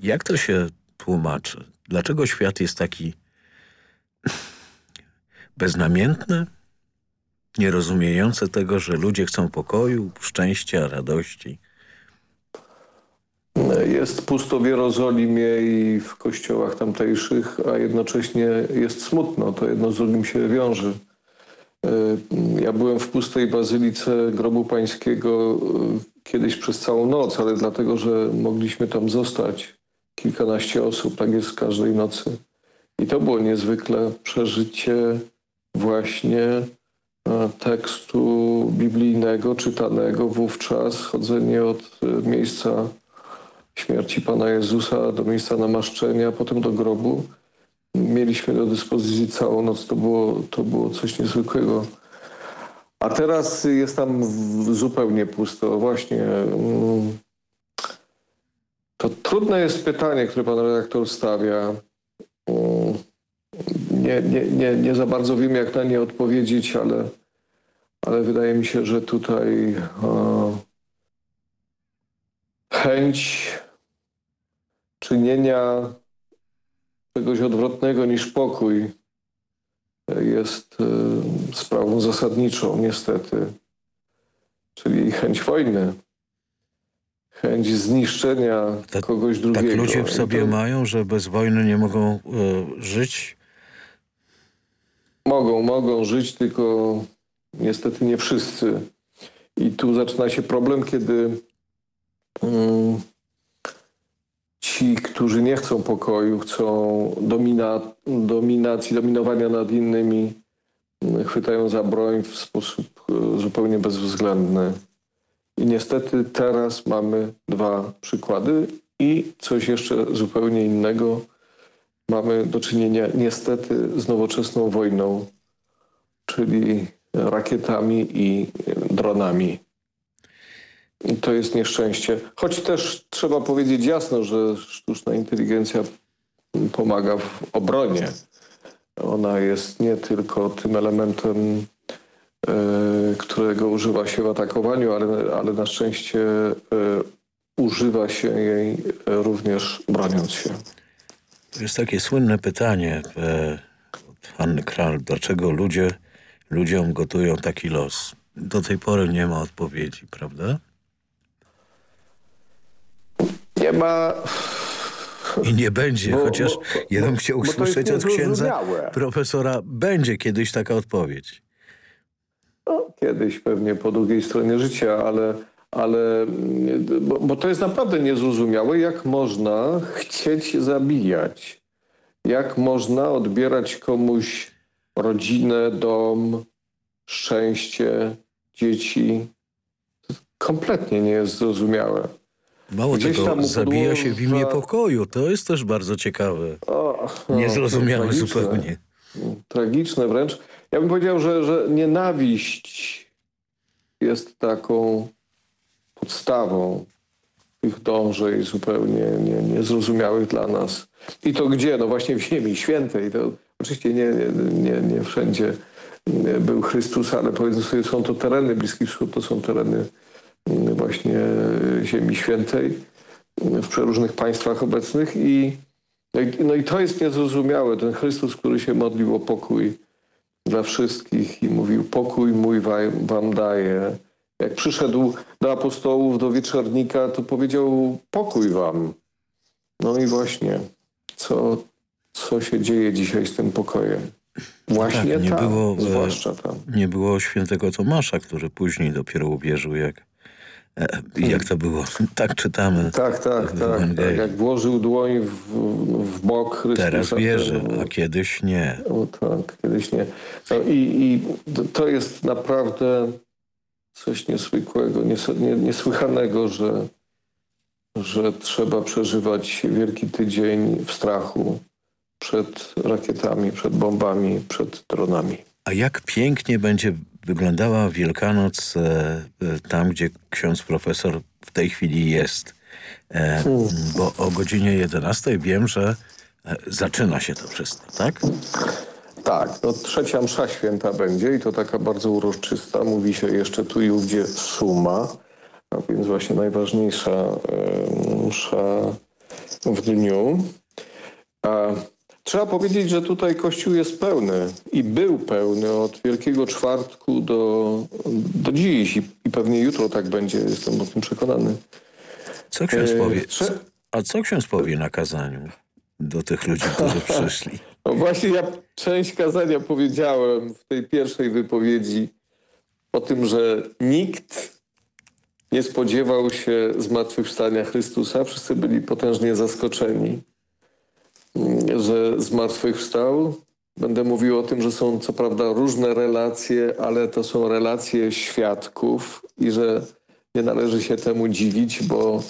Jak to się tłumaczy? Dlaczego świat jest taki beznamiętny? Nierozumiejący tego, że ludzie chcą pokoju, szczęścia, radości. Jest pusto w Jerozolimie i w kościołach tamtejszych, a jednocześnie jest smutno. To jedno z drugim się wiąże. Y, Ja byłem w pustej bazylice Grobu Pańskiego y, kiedyś przez całą noc, ale dlatego, że mogliśmy tam zostać kilkanaście osób, tak jest każdej nocy. I to było niezwykle przeżycie właśnie e, tekstu biblijnego, czytanego wówczas, chodzenie od e, miejsca śmierci Pana Jezusa do miejsca namaszczenia, potem do grobu. Mieliśmy do dyspozycji całą noc, to było, to było coś niezwykłego. A teraz jest tam zupełnie pusto. Właśnie mm, to trudne jest pytanie, które pan redaktor stawia. Mm, Nie, nie, nie, nie za bardzo wiem, jak na nie odpowiedzieć, ale, ale wydaje mi się, że tutaj chęć czynienia czegoś odwrotnego niż pokój jest e, sprawą zasadniczą, niestety. Czyli chęć wojny, chęć zniszczenia kogoś drugiego. Tak ludzie w sobie to mają, że bez wojny nie mogą e, żyć? Mogą, mogą żyć, tylko niestety nie wszyscy. I tu zaczyna się problem, kiedy mm, ci, którzy nie chcą pokoju, chcą domina, dominacji, dominowania nad innymi, mm, chwytają za broń w sposób e, zupełnie bezwzględny. I niestety teraz mamy dwa przykłady i coś jeszcze zupełnie innego. Mamy do czynienia niestety z nowoczesną wojną, czyli rakietami i dronami. To jest nieszczęście. Choć też trzeba powiedzieć jasno, że sztuczna inteligencja pomaga w obronie. Ona jest nie tylko tym elementem, e, którego używa się w atakowaniu, ale, ale na szczęście e, używa się jej również broniąc się. To jest takie słynne pytanie e, od Anny Kral. Dlaczego ludzie ludziom gotują taki los? Do tej pory nie ma odpowiedzi, prawda? Nie ma... I nie będzie, Bo- chociaż bo- ja bym chciał usłyszeć od księdza profesora, będzie kiedyś taka odpowiedź. No, kiedyś pewnie po drugiej stronie życia, ale, ale bo, bo to jest naprawdę niezrozumiałe, jak można chcieć zabijać. Jak można odbierać komuś rodzinę, dom, szczęście, dzieci. Kompletnie nie jest zrozumiałe. Mało Gdzieś tego, zabija się w imię pokoju. To jest też bardzo ciekawe. O, no, Niezrozumiałe zupełnie. Tragiczne wręcz. Ja bym powiedział, że, że nienawiść jest taką podstawą tych dążeń zupełnie nie, niezrozumiałych dla nas. I to gdzie? No właśnie w Ziemi Świętej. To oczywiście nie, nie, nie, nie wszędzie był Chrystus, ale powiedzmy sobie, są to tereny, Bliski Wschód to są tereny właśnie Ziemi Świętej w przeróżnych państwach obecnych i no i, to jest niezrozumiałe. Ten Chrystus, który się modlił o pokój dla wszystkich i mówił pokój mój wam, daję. Jak przyszedł do apostołów, do wieczornika, to powiedział pokój wam. No i właśnie, co, co się dzieje dzisiaj z tym pokojem? Właśnie tak, nie tam, było, e, zwłaszcza tam. Nie było świętego Tomasza, który później dopiero uwierzył, jak, jak to było. (laughs) Tak czytamy. Tak, tak, tak, tak. Jak włożył dłoń w, w bok Chrystusa. Teraz wierzy, a kiedyś nie. No tak, kiedyś nie. No i, i to- jest naprawdę coś niezwykłego, nies- nie- niesłychanego, że, że trzeba przeżywać Wielki Tydzień w strachu przed rakietami, przed bombami, przed dronami. A jak pięknie będzie wyglądała Wielkanoc e, e, tam, gdzie ksiądz profesor w tej chwili jest. E, bo o godzinie 11 wiem, że zaczyna się to wszystko, tak? Tak, no trzecia msza święta będzie i to taka bardzo uroczysta. Mówi się jeszcze tu i ówdzie suma, a więc właśnie najważniejsza msza w dniu. Trzeba powiedzieć, że tutaj Kościół jest pełny i był pełny od Wielkiego Czwartku do, do dziś i, i pewnie jutro tak będzie, jestem o tym przekonany. Co ksiądz E, powie? trze- A co ksiądz powie na kazaniu do tych ludzi, którzy (laughs) przyszli? No właśnie ja część kazania powiedziałem w tej pierwszej wypowiedzi o tym, że nikt nie spodziewał się zmartwychwstania Chrystusa. Wszyscy byli potężnie zaskoczeni, że zmartwychwstał. Będę mówił o tym, że są co prawda różne relacje, ale to są relacje świadków i że nie należy się temu dziwić, bo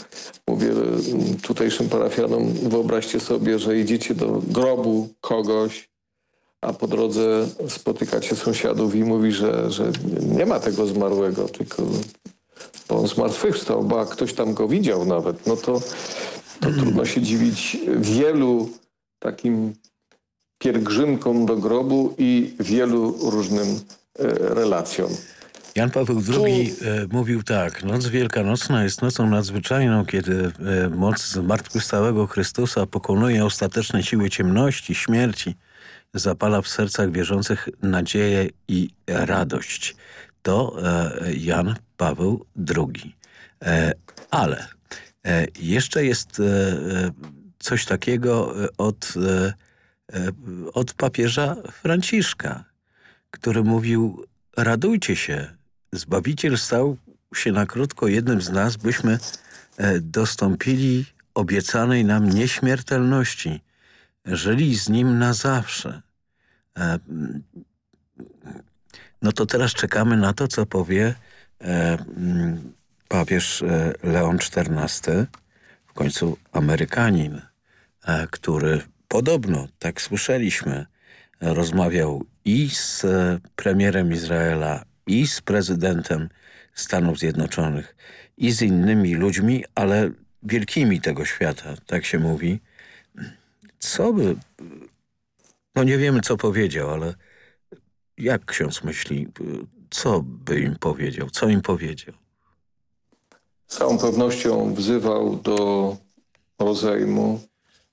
mówię mm, tutejszym parafianom, wyobraźcie sobie, że idziecie do grobu kogoś, a po drodze spotykacie sąsiadów i mówi, że, że nie ma tego zmarłego, tylko bo on zmartwychwstał, bo ktoś tam go widział nawet, no to, to trudno się dziwić wielu takim pielgrzymkom do grobu i wielu różnym e, relacjom. Jan Paweł II e, mówił tak, noc wielkanocna jest nocą nadzwyczajną, kiedy e, moc zmartwychwstałego Chrystusa pokonuje ostateczne siły ciemności, śmierci, zapala w sercach wierzących nadzieję i radość. To Jan Paweł II. Ale jeszcze jest coś takiego e, od, e, e, od papieża Franciszka, który mówił radujcie się, Zbawiciel stał się na krótko jednym z nas, byśmy dostąpili obiecanej nam nieśmiertelności, żyli z Nim na zawsze. No to teraz czekamy na to, co powie papież Leon XIV, w końcu Amerykanin, który podobno, tak słyszeliśmy, rozmawiał i z e, premierem Izraela, i z prezydentem Stanów Zjednoczonych, i z innymi ludźmi, ale wielkimi tego świata, tak się mówi. Co by... No nie wiemy, co powiedział, ale jak ksiądz myśli, co by im powiedział, co im powiedział? Z całą pewnością wzywał do rozejmu,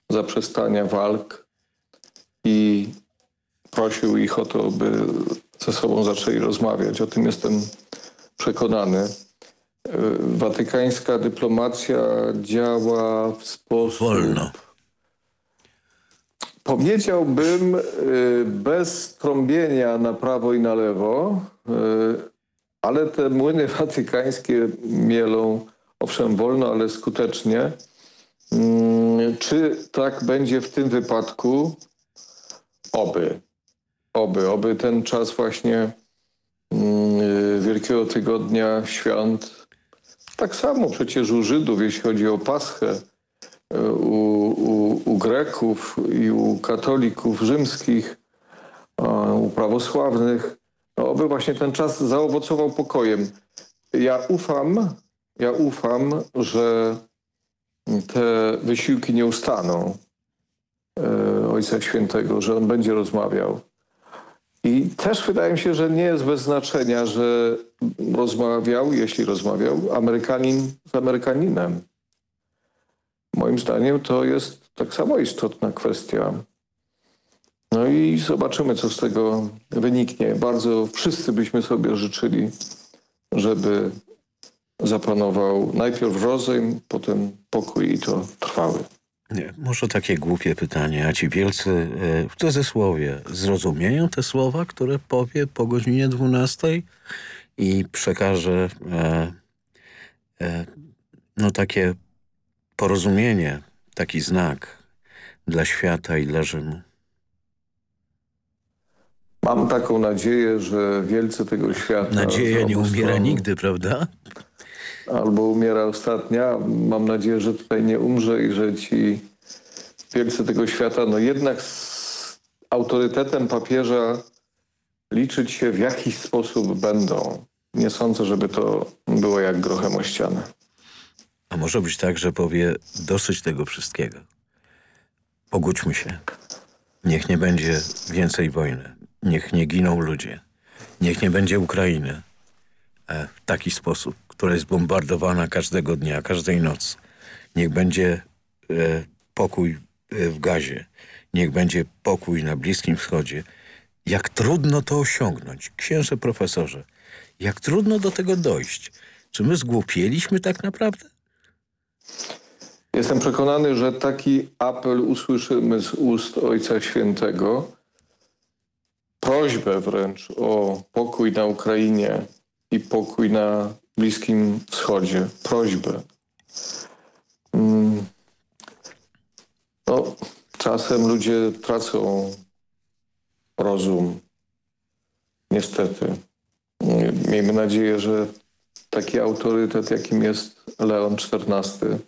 zaprzestania walk i prosił ich o to, by ze sobą zaczęli rozmawiać. O tym jestem przekonany. Watykańska dyplomacja działa w sposób... Wolno. Powiedziałbym y, bez trąbienia na prawo i na lewo, y, ale te młyny watykańskie mielą, owszem wolno, ale skutecznie. Mm, Czy tak będzie w tym wypadku? Oby. Oby. Oby ten czas właśnie mm, Wielkiego Tygodnia Świąt, tak samo przecież u Żydów, jeśli chodzi o Paschę, u, u, u Greków i u katolików rzymskich, u prawosławnych, no, oby właśnie ten czas zaowocował pokojem. Ja ufam, ja ufam, że te wysiłki nie ustaną e, Ojca Świętego, że on będzie rozmawiał. I też wydaje mi się, że nie jest bez znaczenia, że rozmawiał, jeśli rozmawiał, Amerykanin z Amerykaninem. Moim zdaniem to jest tak samo istotna kwestia. No i zobaczymy, co z tego wyniknie. Bardzo wszyscy byśmy sobie życzyli, żeby zapanował najpierw rozejm, potem pokój i to trwały. Nie, może takie głupie pytanie, a ci wielcy e, w cudzysłowie zrozumieją te słowa, które powie po godzinie 12 i przekaże e, e, no takie porozumienie, taki znak dla świata i dla Rzymu. Mam taką nadzieję, że wielcy tego świata... Nadzieja nie umiera stron- nigdy, prawda? Albo umiera ostatnia. Mam nadzieję, że tutaj nie umrze i że ci wielcy tego świata, no jednak z autorytetem papieża liczyć się w jakiś sposób będą. Nie sądzę, żeby to było jak grochem o ścianę. A może być tak, że powie dosyć tego wszystkiego. Pogódźmy się. Niech nie będzie więcej wojny. Niech nie giną ludzie. Niech nie będzie Ukrainy w taki sposób, która jest bombardowana każdego dnia, każdej nocy. Niech będzie e, pokój e, w Gazie. Niech będzie pokój na Bliskim Wschodzie. Jak trudno to osiągnąć, księże profesorze. Jak trudno do tego dojść. Czy my zgłupieliśmy tak naprawdę? Jestem przekonany, że taki apel usłyszymy z ust Ojca Świętego. Prośbę wręcz o pokój na Ukrainie i pokój na Bliskim Wschodzie, prośbę. Mm. No, czasem ludzie tracą rozum. Niestety. Miejmy nadzieję, że taki autorytet, jakim jest Leon XIV,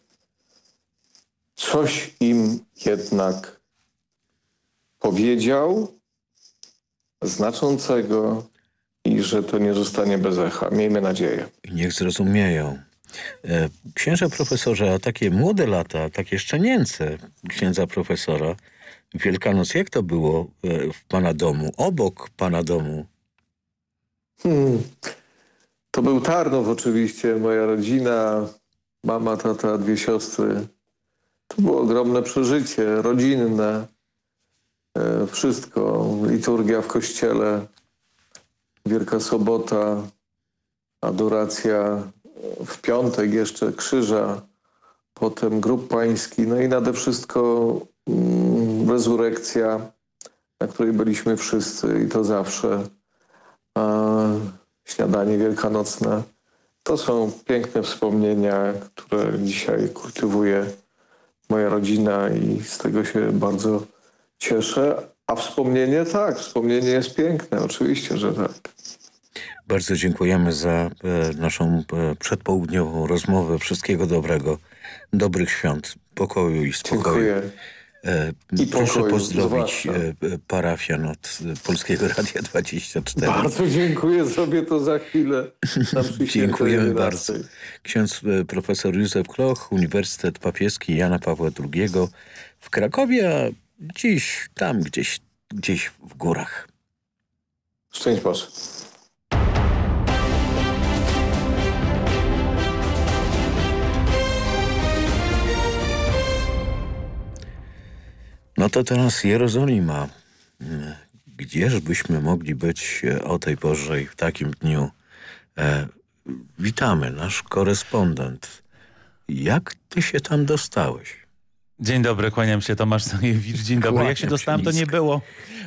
coś im jednak powiedział znaczącego i że to nie zostanie bez echa. Miejmy nadzieję. Niech zrozumieją. E, Księże profesorze, a takie młode lata, takie szczenięce księdza profesora, Wielkanoc, jak to było e, w pana domu, obok pana domu? Hmm. To był Tarnów oczywiście, moja rodzina, mama, tata, dwie siostry. To było ogromne przeżycie, rodzinne. E, wszystko, liturgia w kościele, Wielka Sobota, adoracja w piątek jeszcze krzyża, potem grób pański, no i nade wszystko mm, rezurekcja, na której byliśmy wszyscy i to zawsze. A śniadanie wielkanocne. To są piękne wspomnienia, które dzisiaj kultywuje moja rodzina i z tego się bardzo cieszę. A wspomnienie tak, wspomnienie jest piękne, oczywiście, że tak. Bardzo dziękujemy za e, naszą e, przedpołudniową rozmowę. Wszystkiego dobrego, dobrych świąt, pokoju i spokoju. Dziękuję. E, I proszę pokoju, pozdrowić zwłaszcza. parafian od Polskiego Radia 24. Bardzo dziękuję, zrobię to za chwilę. Dziękujemy 11. bardzo. Ksiądz profesor Józef Kloch, Uniwersytet Papieski Jana Pawła II w Krakowie, a dziś tam gdzieś, gdzieś w górach. Szczęść Boże. No to teraz Jerozolima. Mm, Gdzież byśmy mogli być e, o tej porze i w takim dniu? E, witamy, nasz korespondent. Jak ty się tam dostałeś? Dzień dobry, kłaniam się Tomasz Zajewicz. Dzień dobry. Jak Kłaniam się się dostałem, to nie było,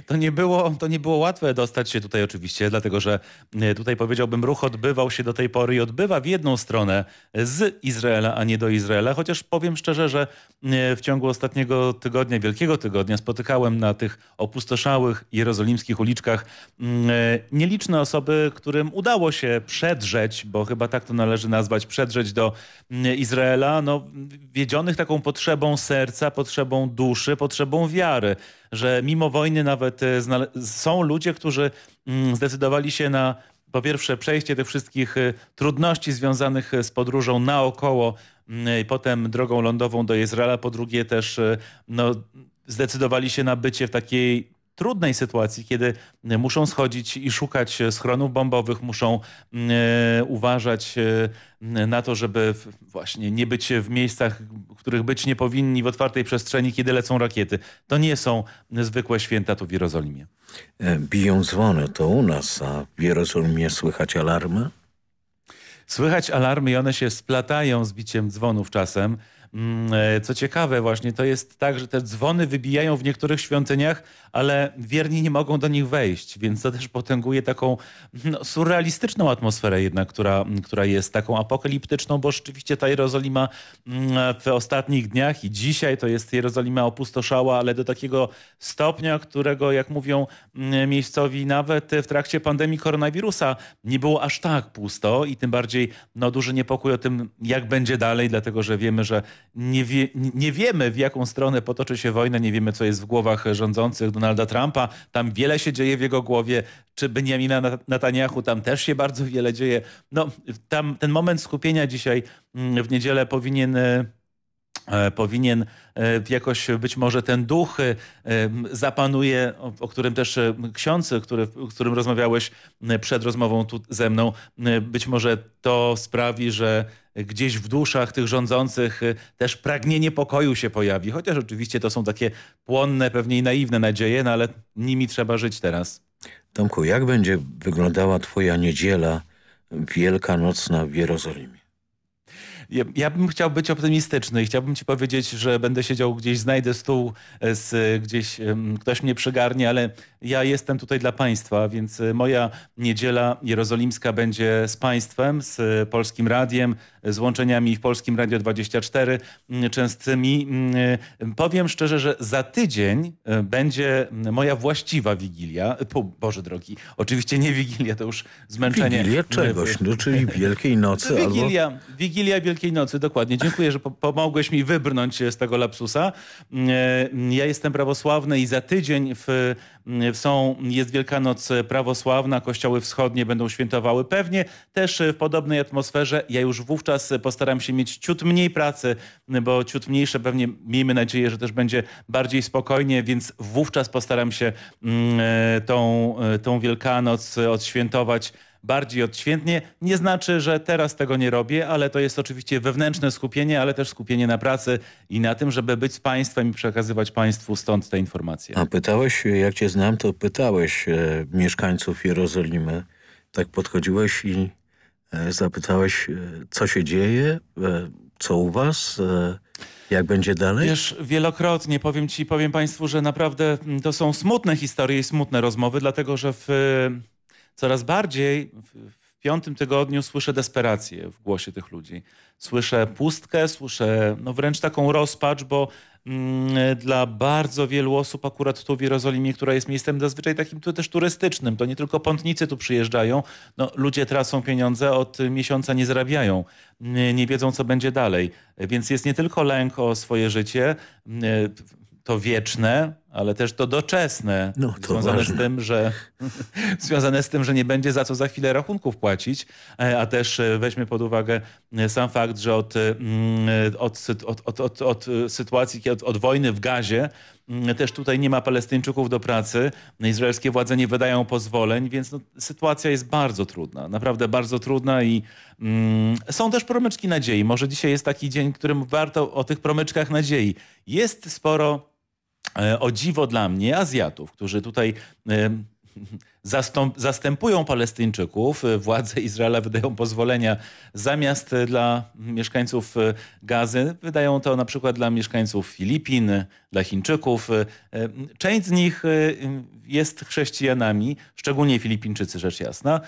to nie było, to nie było łatwe dostać się tutaj oczywiście, dlatego że e, tutaj powiedziałbym ruch odbywał się do tej pory i odbywa w jedną stronę z Izraela, a nie do Izraela, chociaż powiem szczerze, że e, w ciągu ostatniego tygodnia, wielkiego tygodnia spotykałem na tych opustoszałych jerozolimskich uliczkach mm, e, nieliczne osoby, którym udało się przedrzeć, bo chyba tak to należy nazwać, przedrzeć do mm, Izraela, no, wiedzionych taką potrzebą serca, potrzebą duszy, potrzebą wiary, że mimo wojny nawet e, są ludzie, którzy mm, zdecydowali się na po pierwsze przejście tych wszystkich e, trudności związanych e, z podróżą naokoło mm, i potem drogą lądową do Izraela, po drugie też no, zdecydowali się na bycie w takiej trudnej sytuacji, kiedy e, muszą schodzić i szukać e, schronów bombowych, muszą e, uważać na to, żeby właśnie nie być w miejscach, w których być nie powinni w otwartej przestrzeni, kiedy lecą rakiety. To nie są zwykłe święta tu w Jerozolimie. Biją dzwony, to u nas, a w Jerozolimie słychać alarmy? Słychać alarmy i one się splatają z biciem dzwonów czasem. Mm, e, Co ciekawe właśnie, to jest tak, że te dzwony wybijają w niektórych świątyniach, ale wierni nie mogą do nich wejść, więc to też potęguje taką no, surrealistyczną atmosferę jednak, która, która jest taką apokaliptyczną, bo rzeczywiście ta Jerozolima mm, w ostatnich dniach i dzisiaj to jest Jerozolima opustoszała, ale do takiego stopnia, którego jak mówią mm, miejscowi nawet w trakcie pandemii koronawirusa nie było aż tak pusto i tym bardziej no, duży niepokój o tym, jak będzie dalej, dlatego że wiemy, że nie, wie, nie wiemy, w jaką stronę potoczy się wojna, nie wiemy, co jest w głowach rządzących Donalda Trumpa. Tam wiele się dzieje w jego głowie, czy Benjamina Netanyahu, tam też się bardzo wiele dzieje. No, tam ten moment skupienia dzisiaj mm, w niedzielę powinien... e, e, powinien e, jakoś być może ten duch zapanuje, o, którym też ksiądz, który, z którym rozmawiałeś przed rozmową tu ze mną, być może to sprawi, że gdzieś w duszach tych rządzących e, też pragnienie pokoju się pojawi, chociaż oczywiście to są takie płonne, pewnie i naiwne nadzieje, no ale nimi trzeba żyć teraz. Tomku, jak będzie wyglądała twoja niedziela wielkanocna w Jerozolimie? ja, ja bym chciał być optymistyczny i chciałbym ci powiedzieć, że będę siedział gdzieś, znajdę stół, e, z, gdzieś em, ktoś mnie przygarnie, ale ja jestem tutaj dla państwa, więc e, moja niedziela jerozolimska będzie z państwem, z e, Polskim Radiem, z łączeniami w Polskim Radio 24 m, częstymi. M, e, Powiem szczerze, że za tydzień będzie moja właściwa Wigilia. Po, Boże drogi, oczywiście nie Wigilia, to już zmęczenie. Wigilię czegoś, no, czyli (laughs) Wielkiej Nocy albo... Wigilia, Wigilia Wielkiej Nocy, dokładnie. Dziękuję, że po pomogłeś mi wybrnąć z tego lapsusa. Ja jestem prawosławny i za tydzień w są, jest Wielkanoc prawosławna, kościoły wschodnie będą świętowały pewnie też w podobnej atmosferze. Ja już wówczas postaram się mieć ciut mniej pracy, bo ciut mniejsze pewnie miejmy nadzieję, że też będzie bardziej spokojnie, więc wówczas postaram się mm, e, tą, e, tą Wielkanoc odświętować bardziej odświętnie. Nie znaczy, że teraz tego nie robię, ale to jest oczywiście wewnętrzne skupienie, ale też skupienie na pracy i na tym, żeby być z państwem i przekazywać państwu stąd te informacje. A pytałeś, jak cię znam, to pytałeś e, mieszkańców Jerozolimy. Tak podchodziłeś i e, zapytałeś, e, co się dzieje, e, co u was, e, jak będzie dalej? Wiesz, wielokrotnie powiem ci, powiem państwu, że naprawdę mm, to są smutne historie i smutne rozmowy, dlatego że w, coraz bardziej w, w piątym tygodniu słyszę desperację w głosie tych ludzi. Słyszę pustkę, słyszę no wręcz taką rozpacz, bo mm, dla bardzo wielu osób akurat tu w Jerozolimie, która jest miejscem zazwyczaj takim tu też turystycznym, to nie tylko pątnicy tu przyjeżdżają, no, ludzie tracą pieniądze, od miesiąca nie zarabiają, nie, wiedzą co będzie dalej. Więc jest nie tylko lęk o swoje życie, to wieczne, ale też to doczesne, No, to związane ważne. z tym, że (laughs) związane z tym, że nie będzie za co za chwilę rachunków płacić, e, a też e, weźmy pod uwagę e, sam fakt, że od, mm, od, od, od, od, sytuacji, od, od wojny w Gazie mm, też tutaj nie ma Palestyńczyków do pracy, izraelskie władze nie wydają pozwoleń, więc no, sytuacja jest bardzo trudna, naprawdę bardzo trudna i mm, są też promyczki nadziei. Może dzisiaj jest taki dzień, którym warto o tych promyczkach nadziei. Jest sporo o dziwo dla mnie Azjatów, którzy tutaj e, (laughs) zastąp, zastępują Palestyńczyków. E, Władze Izraela wydają pozwolenia zamiast e, dla mieszkańców e, Gazy. Wydają to na przykład dla mieszkańców Filipin, dla Chińczyków. Część z nich jest chrześcijanami, szczególnie Filipińczycy, rzecz jasna.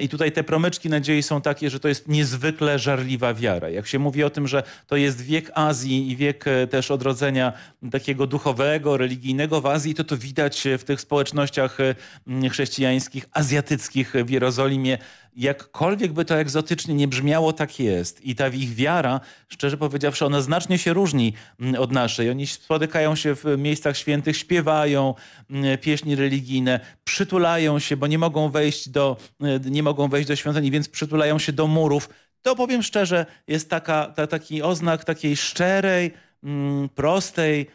I tutaj te promyczki nadziei są takie, że to jest niezwykle żarliwa wiara. Jak się mówi o tym, że to jest wiek Azji i wiek też odrodzenia takiego duchowego, religijnego w Azji, to to widać w tych społecznościach mm, chrześcijańskich, azjatyckich w Jerozolimie. Jakkolwiek by to egzotycznie nie brzmiało, tak jest. I ta ich wiara, szczerze powiedziawszy, ona znacznie się różni mm, od naszej. Oni spotykają się w miejscach świętych, śpiewają mm, pieśni religijne, przytulają się, bo nie mogą wejść do, e, nie mogą wejść do świątyni, więc przytulają się do murów. To powiem szczerze, jest taka, ta, taki oznak takiej szczerej, mm, prostej,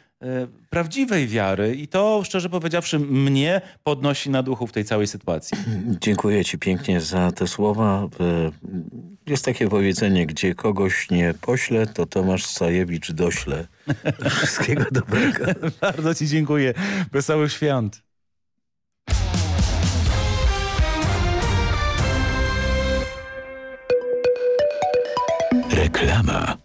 prawdziwej wiary i to, szczerze powiedziawszy, mnie podnosi na duchu w tej całej sytuacji. Dziękuję ci pięknie za te słowa. E, Jest takie powiedzenie, gdzie kogoś nie pośle, to Tomasz Sajewicz dośle. (laughs) Wszystkiego dobrego. Bardzo ci dziękuję. Wesołych świąt. Reklama.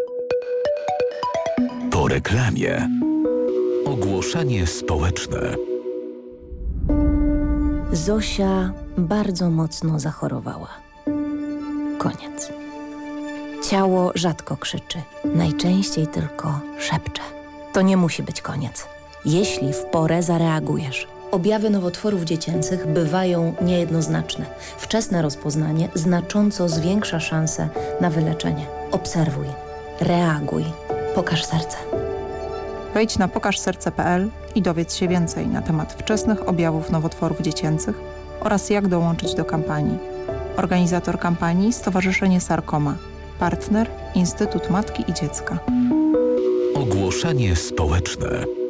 Reklamie. Ogłoszenie społeczne. Zosia bardzo mocno zachorowała. Koniec. Ciało rzadko krzyczy, najczęściej tylko szepcze. To nie musi być koniec, jeśli w porę zareagujesz. Objawy nowotworów dziecięcych bywają niejednoznaczne. Wczesne rozpoznanie znacząco zwiększa szanse na wyleczenie. Obserwuj, reaguj, pokaż serce. Wejdź na pokażserce.pl i dowiedz się więcej na temat wczesnych objawów nowotworów dziecięcych oraz jak dołączyć do kampanii. Organizator kampanii Stowarzyszenie Sarkoma. Partner Instytut Matki i Dziecka. Ogłoszenie społeczne.